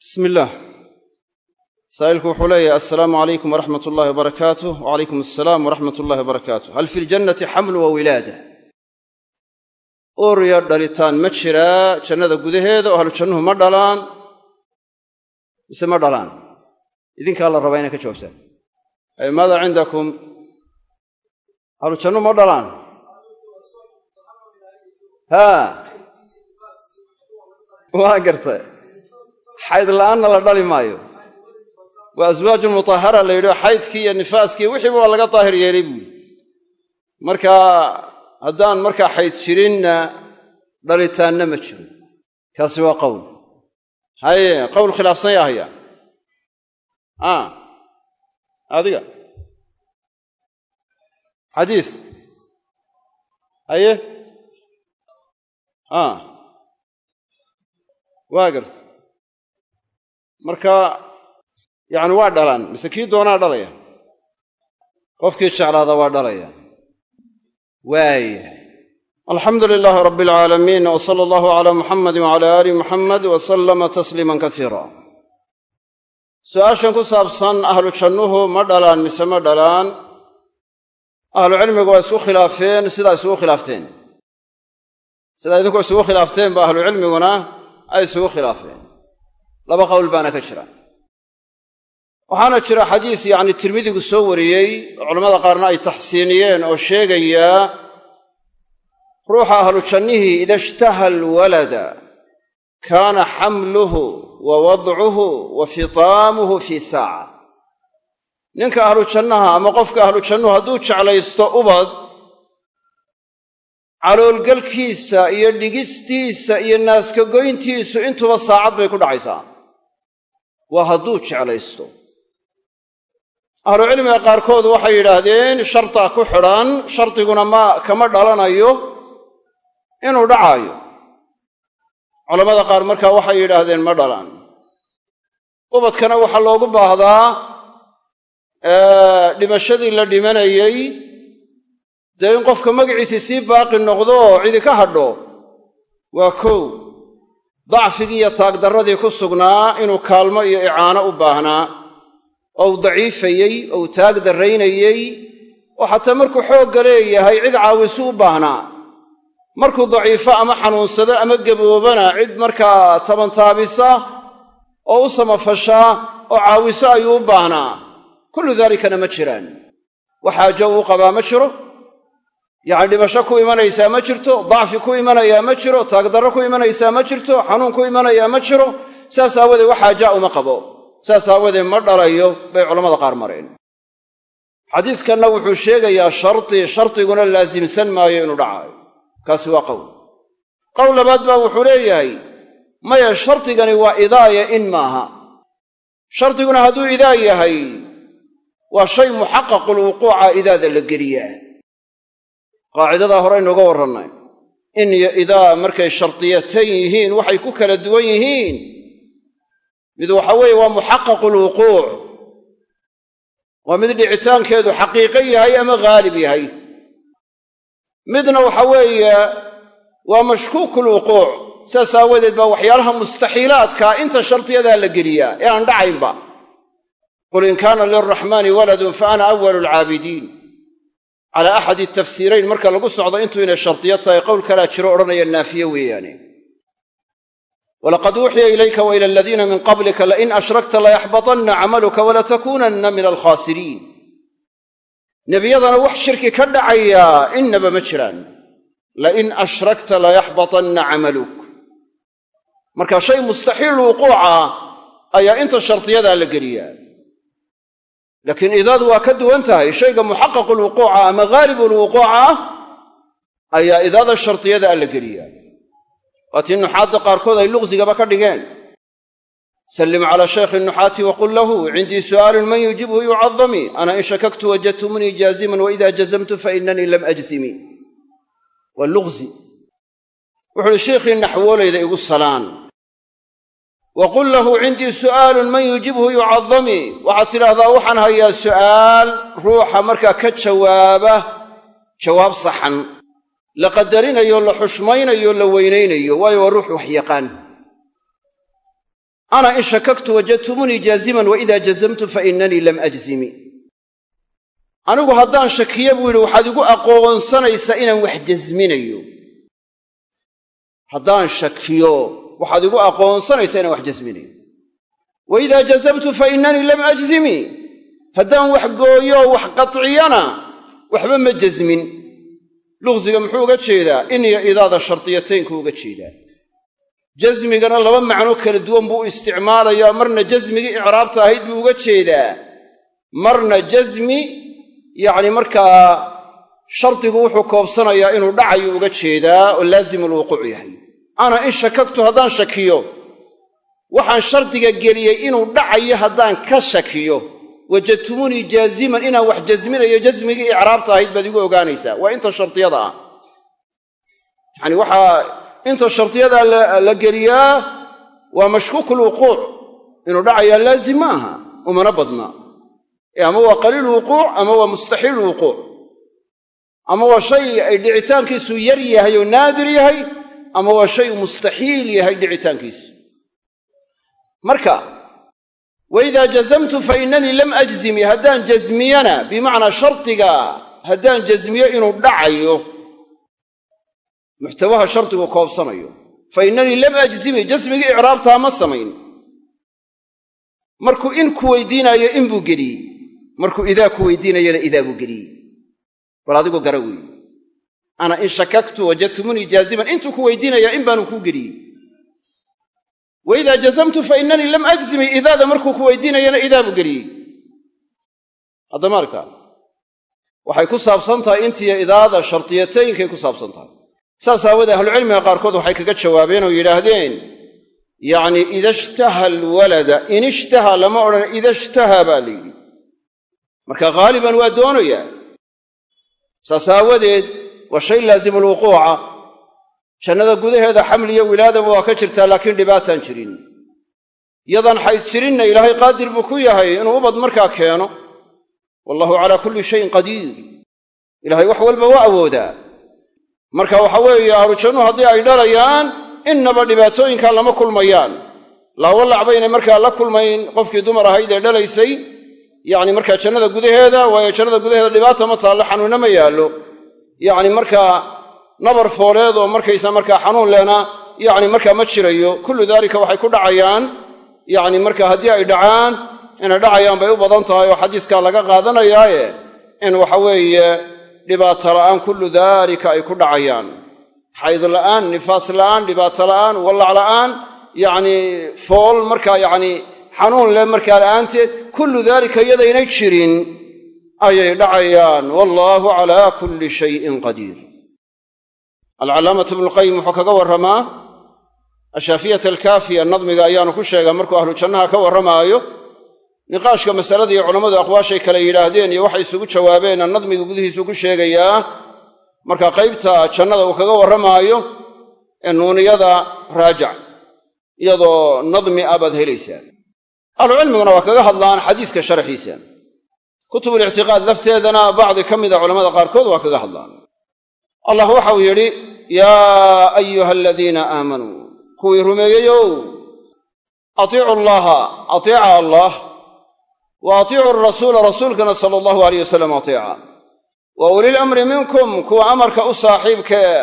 bismi illaah saa'ilku wuxuu leeyahay assalaamu calaykum waraxmat ullahi wabarakaatuh. Wacalaykum assalaam waraxmat ullahi wabarakaatuh. Hal fi ljannati xamlu wa wilaada? Uurya dhalitaan ma jiraa jannada gudaheeda oo ahlu jannuhu ma dhalaan mise ma dhalaan? Idinkaa la rabaa inay ka jawaabtaan ay maada cindakum ahlu jannuhu ma dhalaan? Haa. Waa garta xayd la'aanna la dhali maayo. Waa aswaajun mutahara la yidhi xaydkii iyo nifaaskii wixiiba waa laga daahir yeelay buui marka haddaan markaa xayd jirinna dhalitaanna ma jiro. Kaasi waa qowl. Haye qowl khilaafsan yaa haya a adiga. Xadiis. Haye. Waa garta marka yacni waa dhalaan mise kii doonaa dhalaya? Qofkii jeclaada waa dhalaya. Waaya alxamdu lilaahi rabbi alcaalamiin w sala allahu calaa muxamadi wcala aali muxamed wa sallama kasiira su'aashan ku saabsan ahlu jannuhu ma dhalaan mise ma dhalaan? Ahlucilmigu waa isku khilaafeen sidaa isugu khilaafteen sidaa idinku isugu khilaafteen ba ahlucilmiguna ay isugu khilaafeen laba qowl baana ka jira. Waxaana jira xadiis yacni tirmidigu soo wariyey oo culamada qaarna ay taxsiiniyeen oo sheegayaa ruuxa ahlu jannihii ida ishtaha alwalada kaana xamluhu wa wadcuhu wa fitaamuhu fii saaca. Ninka ahlu jannaha ama qofka ahlu jannuhu hadduu jeclaysto ubad caloolgalkiisa iyo dhigistiisa iyo naaska goyntiisu intuba saacad bay ku dhacaysaa waa hadduu jeclaysto. Ahlucilmiga qaarkood waxay yidhaahdeen shartaa ku xidhan shardiguna ma kama dhalanayo inuu dhacaayo. Culammada qaar markaa waxay yidhaahdeen ma dhalaan. Ubadkana waxaa loogu baahdaa dhimashadii la dhimanayey dee in qofka magaciisii sii baaqi noqdo oo cidi ka hadho waa kow dacfigii iyo taagdarradii ku sugnaa inuu kaalmo iyo icaano u baahnaa. Oo uu daciifayey oo uu taag darraynayey oo xataa markuu xoogga leeyahay cid caawisu u baahnaa. Markuu daciifo ama xanuunsado ama gaboobana cid markaa tabantaabisa oo u samafashaa oo caawiso ayuu u baahnaa. Kullu daalikana ma jiraan. Waxaajo uu qabaa ma jiro yacni dhimasho ku imanaysaa ma jirto dacfi ku imanayaa ma jiro taagdarro ku imanaysaa ma jirto xanuun ku imanayaa ma jiro saas aawadeed waxaaja uma qabo. Saas aawadeed ma dhalayo bay culammada qaar mareen. Xadiiskanna wuxuu sheegayaa shardi shardiguna laasimsan maayo inuu dhacaayo. Kaasi waa qowl. Qowl labaad baa wuxuu leeyahay maya shardigani waa idaaya in maaha. Shardiguna hadduu idaa yahay waa shay muxaqaqulwuquuca idaada la geliyaa qaacidadaa hore aynuuga warrannay. In iyo idaa markay shardiyatan yihiin waxay ku kala duwan yihiin. Mid waxa weeye waa muxaqaqulwuquuc waa mid dhicitaankeedu xaqiiqo yahay ama haalib yahay. Midna waxa weeye waa mashkuukulwuquuc saas aawadeed baa waxyaalaha mustaxiilaadkaa inta shardiyadaa la geliyaa ee aan dhacaynba. Qul in kaana lilraxmaani waladun fa ana awalu alcaabidiin calaa axadi tafsiirayn marka lagu socdo intuu inay shardiyo tahay qowl kalaa jiro odhanaya naafiye weeyaane. Walaqad uuxiya ilayka wa ila aladiina min qablika lain ashrakta layaxbatanna camaluka walatakuunanna min alkhaasiriin. Nebiyadana wax shirki ka dhacayaa innaba ma jiraan. Lain ashrakta layaxbatanna camaluk. Marka shay mustaxiil wuquuca ayaa inta shardiyadaa la geliyaa laakiin idaadu waa ka duwan tahay shayga muxaqaqulwuquuca ama haalibulwuquuca ah ayaa idaada shardiyada a la geliyaa waatii nuxaadda qaarkood ay luqsigaba ka dhigeen. Sallim calaa shaykhi nuxaati waqul lahu cindii su'aalun man yujibhu yucadamii ana in shakaktu wajadtumunii jaaziman waida jazamtu fainanii lam ajzimi. Waa luqsi wuxu uhi sheikhii naxwoolayda igu salaan wa qul lahu cindii su'aalun man yujibhu yucadamii waxaad tidhaahdaa waxaan hayaa su'aal ruuxa markaa ka jawaaba jawaab saxan la qadarinayo la xushmaynayo la weynaynayo waayo waa ruux wax yaqaan ana in shakaktu wajadtumunii jaaziman wa idaa jazamtu fa inanii lam ajzimi anigu haddaan shakiyo buu yidhi waxaad igu aqoonsanaysaa inaan wax jasminayo haddaan shakiyo waxaad igu aqoonsanaysaa inaan wax jasminayo wa idaa jazamtu fa inanii lam ajzimi. Haddaan wax gooyo wax qatciyana waxba ma jasmin. Luqsiga muxuu uga jeedaa in iyo idaada shardiyataynku uga jeedaa. Jasmigana laba macno kala duwan buu u isticmaalayaa marna jasmigii icraabta ahayd buu uga jeedaa. Marna jasmi yacni markaa shardigu wuxuu koobsanayaa inuu dhacayu uga jeedaa oo laazim alwuquuc yahay ana in shakagtu haddaan shakiyo. Waxaan shardiga geliyey inuu dhacayo haddaan ka shakiyo. Wajadtumunii jaaziman inaan wax jasminayo jasmigii icraabta ahayd baad igu ogaanaysaa. Waa inta shardiyada ah. Yacani waxaa inta shardiyadaa la geliyaa waa mashkuuku lwuquuc inuu dhacayaa laazim ma aha umana badna. Ama waa qaliil wuquuc ama waa mustaxiil wuquuc. Ama waa shay ay dhicitaankiisu yar yahay oo naadir yahay ama waa shay mustaxiil yahay dhicitaankiisu marka wa idaa jazamtu fa inanii lam ajzimi haddaan jasmiyana bimacnaa shardiga haddaan jasmiyo inuu dhacayo muxtawaha shardigu koobsanayo fa inanii lam ajzimi jasmigii icraabtaa ma samayn. Markuu in ku weydiinaayo in buu geliyey markuu idaa ku weydiinayana idaa buu geliyey bal adigu gara weeye ana in shakaktu wajadtumunii jaaziman intuu ku weydiinayaa in baanu kuu geliyey wa idaa jazamtu fa inanii lam ajzimi idaada markuu ku weydiinayana idaa buu geliyey haddama aragtaa? Waxay ku saabsan tahay intiyo idaada shardiyataynkay ku saabsan tahay. Saas aawoodee ahlucilmiga qaarkood waxay kaga jawaabeen oo yidhaahdeen yacnii ida ishtaha alwalada in ishtaha lama odhan ida ishtaha baa la yidhi. Marka ghaaliban waa doonayaa. Saas aawadeed waa shay laazimulwuquuca jannada gudaheeda xamliyo wilaadaba waa ka jirtaa laakiin dhibaataan jirin. Yadaan xayd jirinna ilaahay qaadir buu ku yahay inuu ubad markaa keeno. Wallahu calaa kulli shayin qadiir. Ilaahay wax walba waa awoodaa. Marka waxa weeye ahlujannuhu haddii ay dhalayaan innaba dhibaatooyinkaa lama kulmayaan. Laawalac baynay markaa la kulmayn qofkii dumar ahayd ee dhalaysay. Yacni markaa jannada gudaheeda waayo jannada gudaheeda dhibaata ma taallo xanuunna ma yaallo yacni markaa nabar fooleed oo markaysa markaa xanuun lehna yacni markaa ma jirayo. Kullu daalika waxay ku dhacayaan. Yacni marka haddii ay dhacaan inay dhacayaan bay u badan tahay oo xadiiskaa laga qaadanayaaye in waxa weeye dhibaato la'aan kullu daalika ay ku dhacayaan. Xayd la'aan nifaas la'aan dhibaato la'aan wallac la'aan yacnii fool markaa yacni xanuun leh markaa la'aanteed kullu daalika iyadaynay jirin ayay dhacayaan. Wallaahu calaa kulli shayin qadiir alcallaamatu ibnulqayim wuxuu kaga warramaa ashaafiyat alkaafiya nadmiga ayaanu ku sheegaa markuu ahlu jannaha ka warramaayo. Niqaashka masalada iyo culammadu aqwaashay kale yidhaahdeen iyo waxay isugu jawaabeenna nadmiga gudihiisuu ku sheegayaa. Marka qaybta jannada uu kaga warramaayo ee nuuniyada raajac iyadoo nadmi ah baad helaysaa ahlucilmiguna waa kaga hadlaan xadiiska sharxiisa kutubulictiqaad lafteedana bacdi ka mida culamada qaarkood waa kaga hadlaan. Allah waxau yidhi yaa ayuha aladiina aamanuu kuwii rumeeyeyow atiicu llaha ateeca allah wa atiicu rasuula rasuulkana sala allahu alayh wasalam ateeca wa ulil amri minkum kuwa amarka u saaxiibkee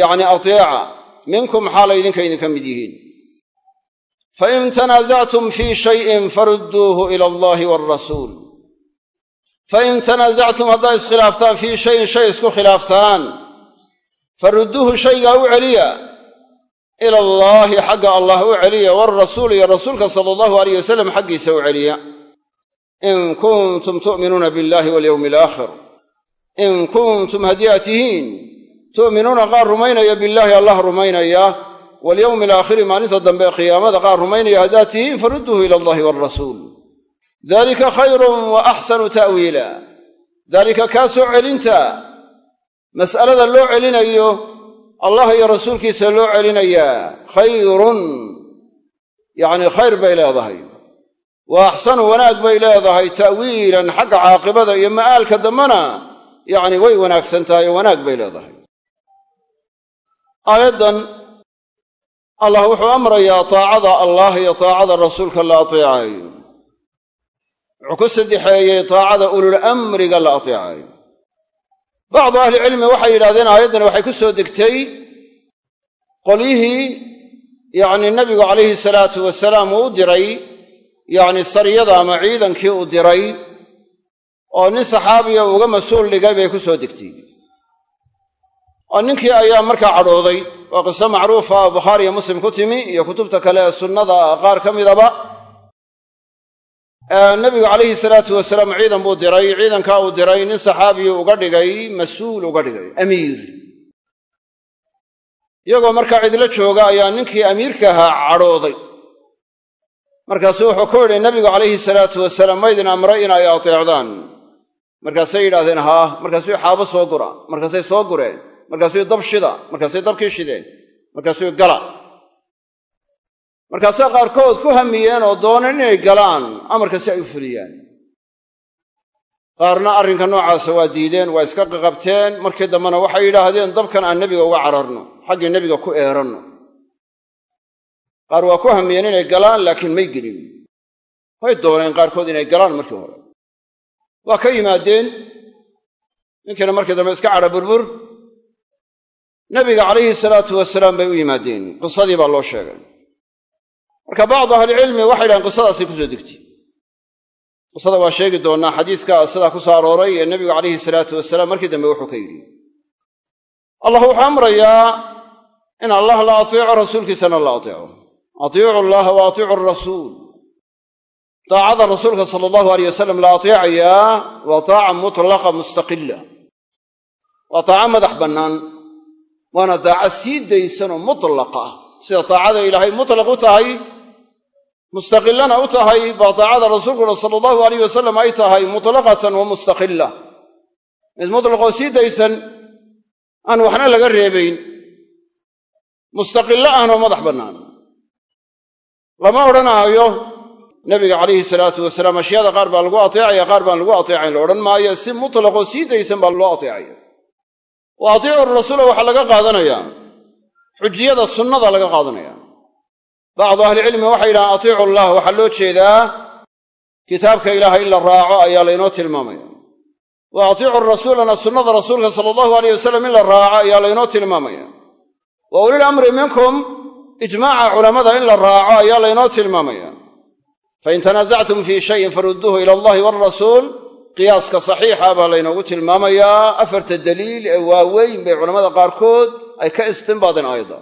yacni ateeca minkum xaalay idinka idinka mid yihiin. Fain tanaasactum fii shayin farudduuhu ila allahi waalrasuul fain tanaasactum haddaad iskhilaaftaan fii shayin shay isku khilaaftaan farudduuhu shaygaa u celiya ila allaahi xagga allah u celiya waalrasuul iyo rasuulka sala allahu alayh wasalam xaggiisa u celiya in kuntum tu'minuuna billahi walyowmi alaakhir in kuntum haddii aad tihiin tu'minuuna qaar rumaynaya billaahi allah rumaynaya walyowmi alaakhiri maalinta dambe qiyaamada qaar rumaynaya haddaad tihiin farudduuhu ila allahi waalrasuul dalika khayrun wa axsanu ta'wiila daalika kaa soo celinta mas'alada loo celinayo allah iyo rasuulkiisa loo celinayaa khayrun. Yacni khayr bay leedahay. Wa axsanu wanaag bay leedahay ta'wiilan xagga caaqibada iyo ma'aalka dambena yacni way wanaagsan tahay oo wanaag bay leedahay. Aayaddan allah wuxuu amrayaa taacada allah iyo taacada rasuulka la wuxuu ku saddexeeyey taacada ulul amriga la ateecayo. Bacdu ahlicilmi waxay yidhahdeen aayaddani waxay ku soo degtay qolyihii yacni nabigu calayhi salaatu wasalaam uu u diray yacni sariyada ama ciidankii uu diray oo nin saxaabiya uga mas'uul dhigay bay ku soo degtay. Oo ninkii ayaa markaa cadhooday waa qiso macruufa oo bukhaari iyo muslim ku timi iyo kutubta kale ee sunnada qaar ka midaba nabigu calayhi salaatu wasalaam ciidan buu diray ciidankaa uu diray nin saxaabiyu uga dhigay mas'uul uga dhigay amiir. Iyagoo markaa cidlo jooga ayaa ninkii amiirka ahaa cadhooday. Markaasuu wuxuu ku yidhi nabigu calayhi salaatu wasalaam maydin amray in ay ateecdaan. Markaasay yidhahdeen haa markaasuu xaabo soo gura markaasay soo gureen markaasuu dab shida markaasay dabkii shideen markaasuu gala markaasaa qaarkood ku hamiyeen oo dooneen inay galaan amarka si ay u fuliyaan. Qaarna arrinka noocaasa waa diideen waa iska qaqabteen. Markii dambena waxay yidhaahdeen dabkan aan nebiga uga cararno xaggii nebiga ku eeranno. Qaar waa ku hamiyeen inay galaan laakiin may gelin. Way dooneen qaarkood inay galaan markii hore. Waa ka yimaadeen ninkiina markii dambe iska cadha burbur. Nabiga calayhi salaatu wasalaam bay u yimaadeen. Qisadii baa loo sheegay marka bacdu ahlicilmi waxay dhahen qisadaasay ku soo degtay. Qisada waa sheegi doonnaa xadiiska sidaa ku soo arooray ee nebigu calayhi salaatu wasalaam markii dambe wuxuu ka yidhi. Allah wuxuu amrayaa in allah la ateeco rasuulkiisana la ateeco atiicu allaha wa atiicu arasuul daacada rasuulka sala allahu aleyh wasalam la ateecayaa waa taaca mutlaqa mustaqila waa taaca madax bannaan waana daaca sii daysanoo mutlaqa ah. Sida taacada ilaahay mutlaq u tahay mustaqilana u tahay baa taacada rasuulkuna sala allahu alayh wasalam ay tahay mutlaqatan wa mustaqila mid mutlaqoo sii daysan aan waxna laga reebayn. Mustaqillo ahnoo madax bannaan. Lama odhanaayo nabiga calayhi salaatu wasalaam ashyaada qaar baa lagu ateecaya qaar baan lagu ateecayn la odhan maayo si mutlaqoo sii daysan baa loo ateecaya. Wa atiicu rasuula waxaa laga qaadanayaa xujiyada sunnada laga qaadanaya bacdu ahlicilmi waxay yidhahaan atiicu allah waxaa loo jeedaa kitaabka ilaahay in la raaco ayaa laynoo tilmaamaya wa atiicu rasuulana sunnada rasuulka sala allahu aleyh wasalam in la raaco ayaa laynoo tilmaamaya wa ulil amri minkum ijmaaca culammada in la raaco ayaa laynoo tilmaamaya fain tanaasactum fii shayin farudduuhu ila allahi waalrasuul qiyaaska saxiixa baa laynoogu tilmaamayaa afarta daliil ee waaweyn bay culammada qaarkood ay ka istinbaadeen aayadda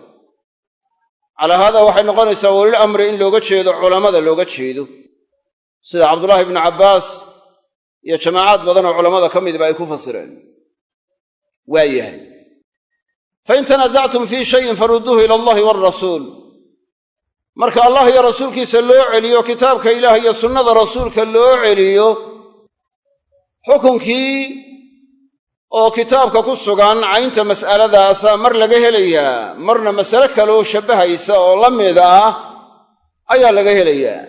calaa haada waxay noqonaysaa walil amri in looga jeedo culammada looga jeedo. Sida cabdullaahi ibnu cabbaas iyo jamaacaad badan oo culammada ka midba ay ku fasireen. Waa yahay. Fain tanaasactum fii shayin farudduuhu ila allahi waalrasuul marka allah iyo rasuulkiisa loo celiyo kitaabka ilaah iyo sunnada rasuulka loo celiyo xukunkii oo kitaabka ku sugan caynta mas'aladaasa mar laga helayaa marna masale kaleoo shabbahaysa oo la mid ah ayaa laga helayaa.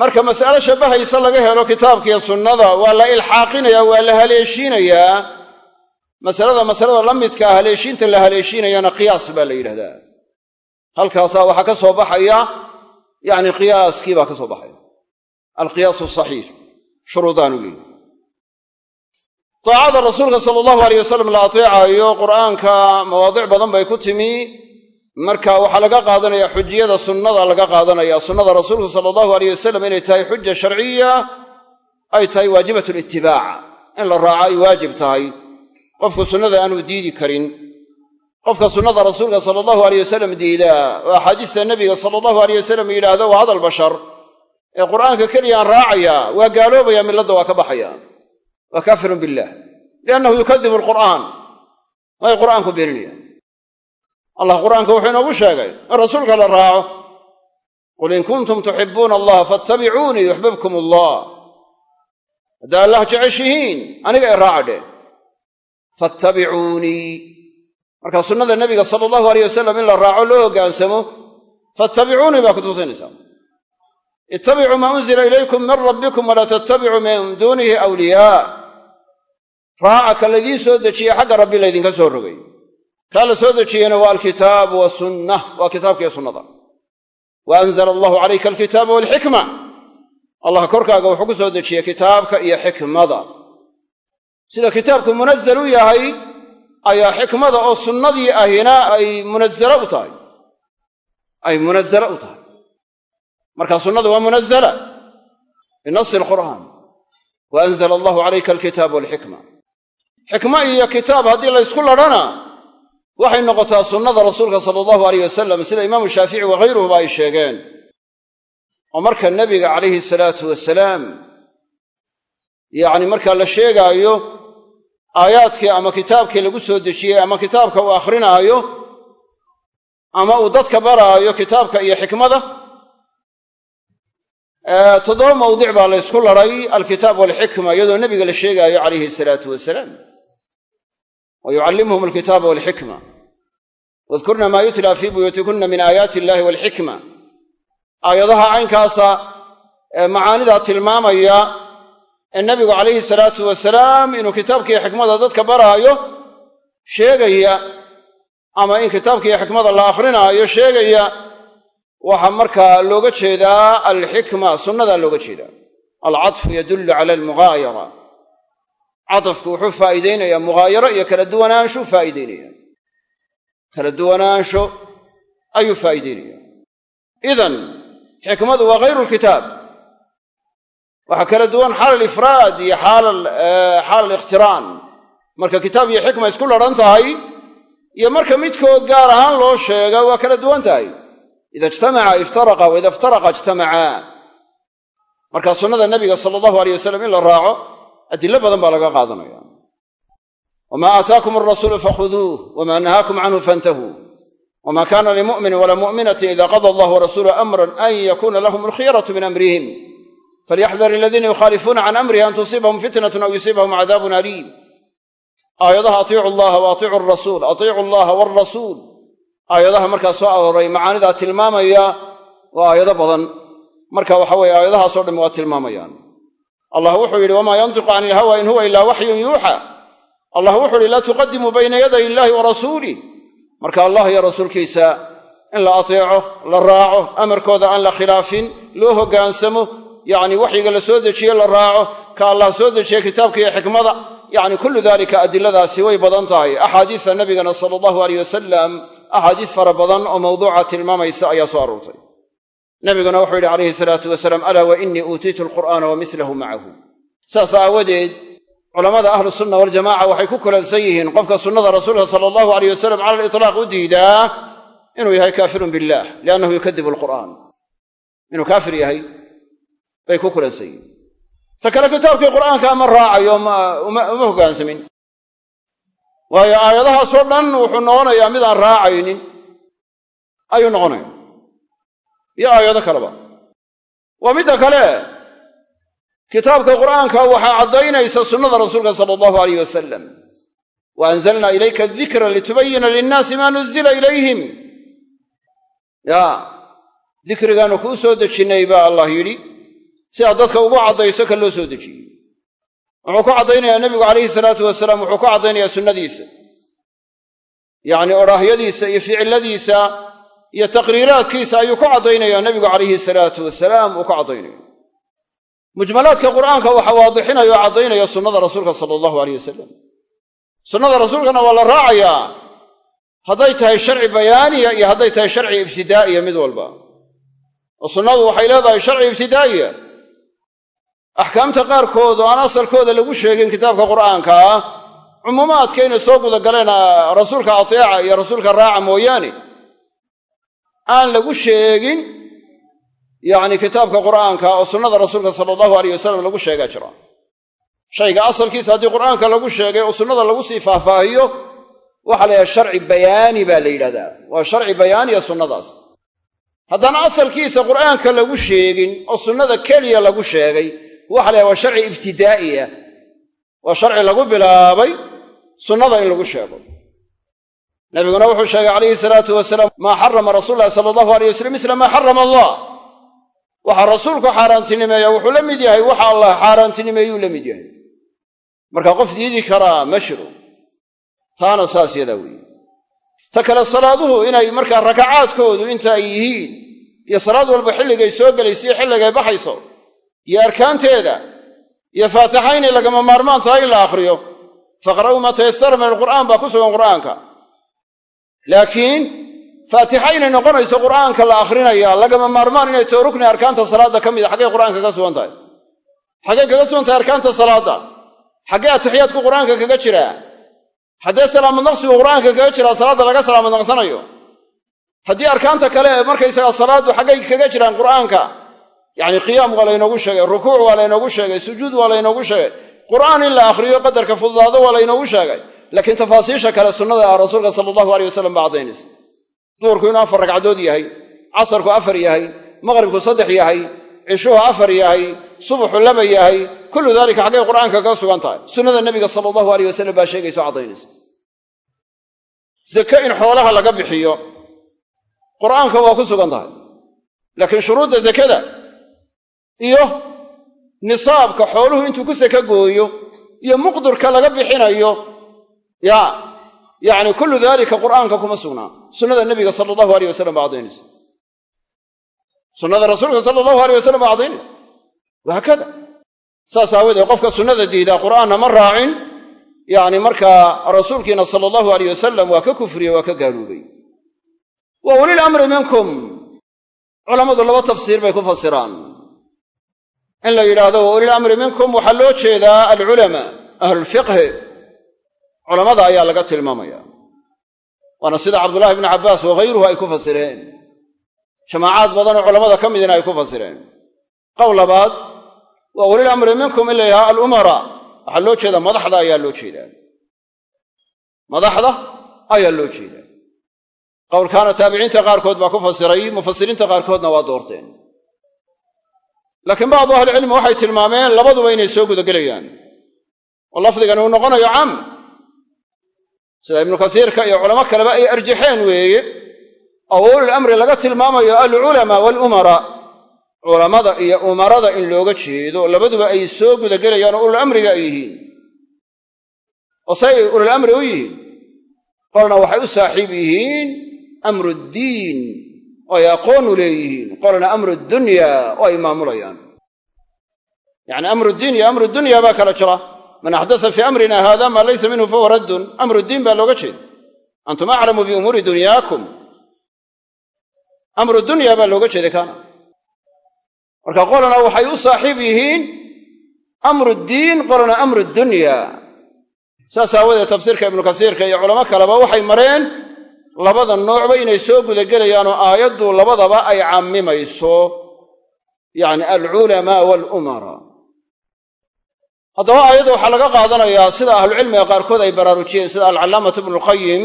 Marka mas'ale shabbahaysa laga helo kitaabkiiyo sunnada waa la ilxaaqinayaa waa la haleeshiinayaa. Masalada masalada la midka ah haleeshiinta la haleeshiinayana qiyaas baa la yidhahdaa. Halkaasaa waxaa ka soo baxaya yacni qiyaaskii baa ka soo baxaya. Alqiyaasu saxiix shuruudaanu leeyi daacada rasuulka sala allahu aleyh wasalam la ateecaayo qur'aanka mawaadic badan bay ku timi. Marka waxaa laga qaadanaya xujiyada sunnada laga qaadanaya. Sunnada rasuulku sala allahu aleyh wasalam inay tahay xuja sharciya ay tahay waajibat litibaac in la raaco ay waajib tahay. Qofku sunnada aanu diidi karin. Qofka sunnada rasuulka sala allahu aleyh wasalam diidaa oo axaadiista nebiga sala allahu aleyh wasalam yidhaahdo waa hadal bashar. Ee qur'aanka keliyaan raacaya waa gaaloobaya milladda waa ka baxaya waa kaafirun billah liannahu yukadibu alqur'aan way qur'aanku beeninayaan allah qur'aanka wuxuu inoogu sheegay in rasuulka la raaco qul in kuntum tuxibuuna allaha fattabicuunii yuxbibkum allah haddaa allah jeceshihiin aniga i raaca dheh fattabicuunii marka sunnada nebiga sala allahu aleyh wasalam in la raaco loo hoggaansamo fattabicuunii baa ku tusinaysaa. Ittabicuu maa unzila ilaykum min rabbikum walaa tattabicuu min duunihi awliyaa raaca ka laydiin soo dejiye xagga rabbi laydinka soo rogay. Kaa la soo dejiyeyna waa alkitaabu wasunna waa kitaabkiiyo sunnada. Wa anzala allahu calayka alkitaaba walxikma allah korkaaga wuxuu ku soo dejiyey kitaabka iyo xikmada. Sida kitaabku munazal u yahay ayaa xikmada oo sunnadii ahina ay munazalo u tahay. Ay munazalo u tahay. Marka sunnadu waa munazala binasi alqur'aan. Wa anzala allahu calayka alkitaaba walxikma xikmo iyo kitaab haddii la ysku ladhana waxay noqotaa sunnada rasuulka sala allahu aleyh wasalam sida imaamu shaafici waghayruhuba ay sheegeen. Oo marka nebiga calayhi salaatu wasalaam yacni markaa la sheegaayo aayaadkii ama kitaabkii lagu soo dejiyey ama kitaabka uu akhrinaayo ama uu dadka baraayo kitaabka iyo xikmada toddoba mawdic baa la ysku laday alkitaab walxikma iyadoo nebiga la sheegaayo calayhi salaatu wasalaam wa yucallimuhum alkitaaba walxikma wadkurna maa yutla fii buyuutikunna min aayaati illahi walxikma aayadaha caynkaasa ee macaanidaa tilmaamaya ee nebigu calayhi salaatu wasalaam inuu kitaabkiiyo xikmada dadka baraayo sheegaya ama in kitaabkiiyo xikmada la akhrinaayo sheegaya waxaa markaa looga jeedaa alxikma sunnadaa looga jeedaa alcadfu yadullu cala almugaayara cadafku wuxuu faa'iideynayaa mughaayaro iyo kala duwanaanshu faa'iideynaya kala duwanaansho ayuu faa'iideynaya idan xikmadu waa hayru lkitaab waxaa kala duwan xaal alifraad iyo xaal alikhtiraan marka kitaab iyo xikma isku ladhan tahay iyo marka midkood gaar ahaan loo sheega waa kala duwan tahay. Ida ijtamaca iftaraqa wa ida iftaraqa ijtamacaa marka sunnada nabiga sala allahu aleyh wasalam in la raaco adilo badan baa laga qaadanaya. Wamaa aataakum alrasuulu fakhuduuh wamaa nahaakum canhu fantahuu wma kana limu'minin wala mu'minatin ida qada allah warasuuluhu amran an yakuna lahum alkhiyaratu min amrihim. Falyaxdar aladiina yukhaalifuuna can amrihi an tusiibahum fitnatun aw yusiibahum cadaabun aliim aayadaha atiicu allaha wa atiicu alrasuul atiicu allaha waalrasuul aayadaha markaa soo arooray macaanidaa tilmaamaya waa aayado badan. Marka waxa weye aayadahaasoo dhammi waa tilmaamayaan allah wuxuu yidhi wamaa yantiqu cani ilhawa in huwa ilaa waxyun yuuxa. Allah wuxuu yihi laa tuqadimuu bayna yaday illahi wa rasuulih marka allah iyo rasuulkiisa in la ateeco la raaco amarkooda aan la khilaafin loo hoggaansamo yacni waxyiga la soo dejiye la raaco ka allah soo dejiye kitaabka iyo xikmada yacni kullu dalika adiladaasi way badan tahay. Axaadiista nabigana sala allahu aleyh wasalam axaadiis fara badan oo mawduuca tilmaamaysa ayaa soo aroortay nabiguna wuxuu yidhi calayhi salaatu wasalaam alaa wa innii uutiitu alqur'aana wa mislahu macahu. Saas aawadeed culamada ahlu sunna waljamaca waxay ku kulansan yihiin qofka sunnada rasuulka sala allahu aleyh wasalam cala alitlaaq u diidaa inuu yahay kaafirun billah liannahu yukadibu alqur'aan inuu kaafir yahay bay ku kulansan yihiin. Ta kale kitaabkii qur'aanka ama raacayo uma hoggaansamin. Waayo aayadahaasoo dhan wuxuu noqonayaa mid aan raacaynin ayuu noqonaya iyo aayado kaleba. Waa midda kale kitaabka qur'aanka waxaa caddaynaysa sunnada rasuulka sala allahu aleyh wasalam wa anzalnaa ilayka dikra litubayina linnaasi maa nuzila ilayhim. Ya dikrigaanu kuu soo dejinnay baa allah yidhi. Si aad dadka ugu caddayso ka loo soo dejiyey wuxuu ku caddaynayaa nebigu calayhi salaatu wasalaam wuxuu ku caddaynayaa sunnadiisa. Yacni odhaahyadiisa iyo ficiladiisa iyo taqriiraadkiisa ayuu ku caddaynayaa nebigu calayhi salaatu wasalaam uu ku caddaynaya. Mujmalaadka qur'aanka waxa waadixinaya oo caddaynaya sunnada rasuulka sala allahu aleyh wasalam sunnada rasuulkana waa la raacayaa hadday tahay sharci bayaaniya iyo hadday tahay sharci ibtidaa'iya mid walba. Oo sunnadu waxay leedahay sharci ibtidaa'iya. Axkaamta qaarkood oo aan asalkooda lagu sheegin kitaabka qur'aanka ah cumuumaadka inay soo gudagaleen rasuulka ateeca iyo rasuulka raaca mooyaane aan lagu sheegin yacni kitaabka qur'aanka oo sunnada rasuulka sala allahu aleyh wasalam lagu sheegaa jira shayga asalkiisa haddii qur'aanka lagu sheegay oo sunnada lagu sii faahfaahiyo waxaa la yidhaha sharci bayaani baa la yidhahdaa. Waa sharci bayaaniya sunnadaas. Haddaan asalkiisa qur'aanka lagu sheegin oo sunnada keliya lagu sheegay waxa la yhaha waa sharci ibtidaa'iya. Waa sharci lagu bilaabay sunnada in lagu sheego nabiguna wuxuu sheegay calayhi salaatu wasalaam maa xarama rasuul lahi sala allahu aleyh wasalam misla maa xarama allah. Waxaa rasuulku xaaraantinimeeya wuxuu la mid yahay waxa allah xaaraantinimeeyuu la mid yahay. Marka qof diidi karaa ma jiro taana saas yadaa weeye ta kale salaaduhu inay markaa rakacaadkoodu inta ay yihiin iyo salaad walba xilligay soo gelayso iyo xilligay baxayso iyo arkaanteeda iyo faatixa inay lagama maarmaan tahay in la akhriyo faqra'uu maa tayasara min alqur'aan baa ku sugan qur'aanka laakiin faatixa inay noqonayso qur'aanka la akhrinayaa lagama maarmaan inay too rukni arkaanta salaadda ka mida xaggay qur'aanka kaga sugan tahay? Xaggay kaga sugan tahay arkaanta salaadda? Xaggee atixiyaadku qur'aanka kaga jiraa haddee salaamad naqsigu qur'aanka kaga jiraa salaadda laga salaamad naqsanayo? Haddii arkaanta kale ee markaysagaa salaaddu xaggay kaga jiraan qur'aanka yacni qiyaam waa laynoogu sheegay rukuuc waa laynoogu sheegay sujuud waa laynoogu sheegay qur'aan in la akhriyo qadarka fududaado waa laynoogu sheegay laakiin tafaasiisha kale sunnada ah rasuulka sala allahu aleyh wasalam baa caddaynaysa duhurku inuu afar ragcadood yahay casarku afar yahay maqribku saddex yahay cishuhu afar yahay subuxu laba yahay kullu daalika xaggay qur'aanka kaga sugan tahay sunnada nebiga sala allahu aleyh wasalam baa sheegaysa o caddaynaysa zake in xoolaha laga bixiyo qur'aanka waa ku sugan tahay laakiin shuruudda zakada iyo nisaabka xooluhu intuu ku saka gooyo iyo muqdurka laga bixinayo ya yacni kullu daalika qur'aanka kuma sugnaa sunnada nebiga sala allahu aleyh wasalam baa caddaynaysa sunnada rasuulka sala allahu aleyh wasalam baa caddaynaysa wahaakada saas aawadeed qofka sunnada diidaa qur'aanna ma raacin yacni markaa rasuulkiina sala allahu aleyh wasalam waa ka kufriye waa ka gaaloobay. Wa ulil amri minkum. Culammadu laba tafsiir bay ku fasiraan. In la yidhaahdo wa ulil amri minkum waxaa loo jeedaa alculamaa ahlulfiqhi culammada ayaa laga tilmaamaya. Waana sida cabdullahi bnu cabbaas waghayruhu ay ku fasireen. Jamaacaad badanoo culammada ka midina ay ku fasireen. Qowl labaad wa ulil amri minkum in la yidhahdo alumara. Waxaa loo jeedaa madaxda ayaa loo jeedaa. Madaxda ayaa loo jeedaa. Qowlkaana taabiciinta qaarkood baa ku fasiray mufasiriinta qaarkoodna waa doorteen. Laakiin bacdu ahlicilmi waxay tilmaameen labaduba inay soo gudagelayaan oo lafdigan uu noqonayo caam sida ibnu kasiirka iyo culamo kaleba ay arjaxeen weeye oo ulil amri laga tilmaamayo alculamaa waalumaraa culammada iyo umarada in looga jeedo labaduba ay soo gudagelayaan oo amriga ay yihiin. Oo say amri u yihiin? Qolna waxay u saaxiib yihiin amru ddiin oo ay aqoonu leeyihiin. Qolna amru dunya oo ay maamulayaan. Yacni amru ddiin iyo amru dunya baa kala jira man axdasa fii amrina haada maa laysa minhu fahuwa raddun. Amru ddiin baa looga jeeda antum aclamu biumuuri dunyaakum. Amru dunya baa looga jeeday kaana. Marka qolna waxay u saaxiib yihiin amru ddiin qolna amru dunya. Saas aawadeed tafsiirka ibnu kasiirka iyo culamo kaleba waxay mareen labada noocba inay soo gudagelayaan oo aayaddu labadaba ay cammimayso. Yacni alculamaa waalumara haddaba aayadda waxaa laga qaadanayaa sida ahlucilmiga qaarkood ay baraarujiyeen sida alcallaamatu ibnulqayim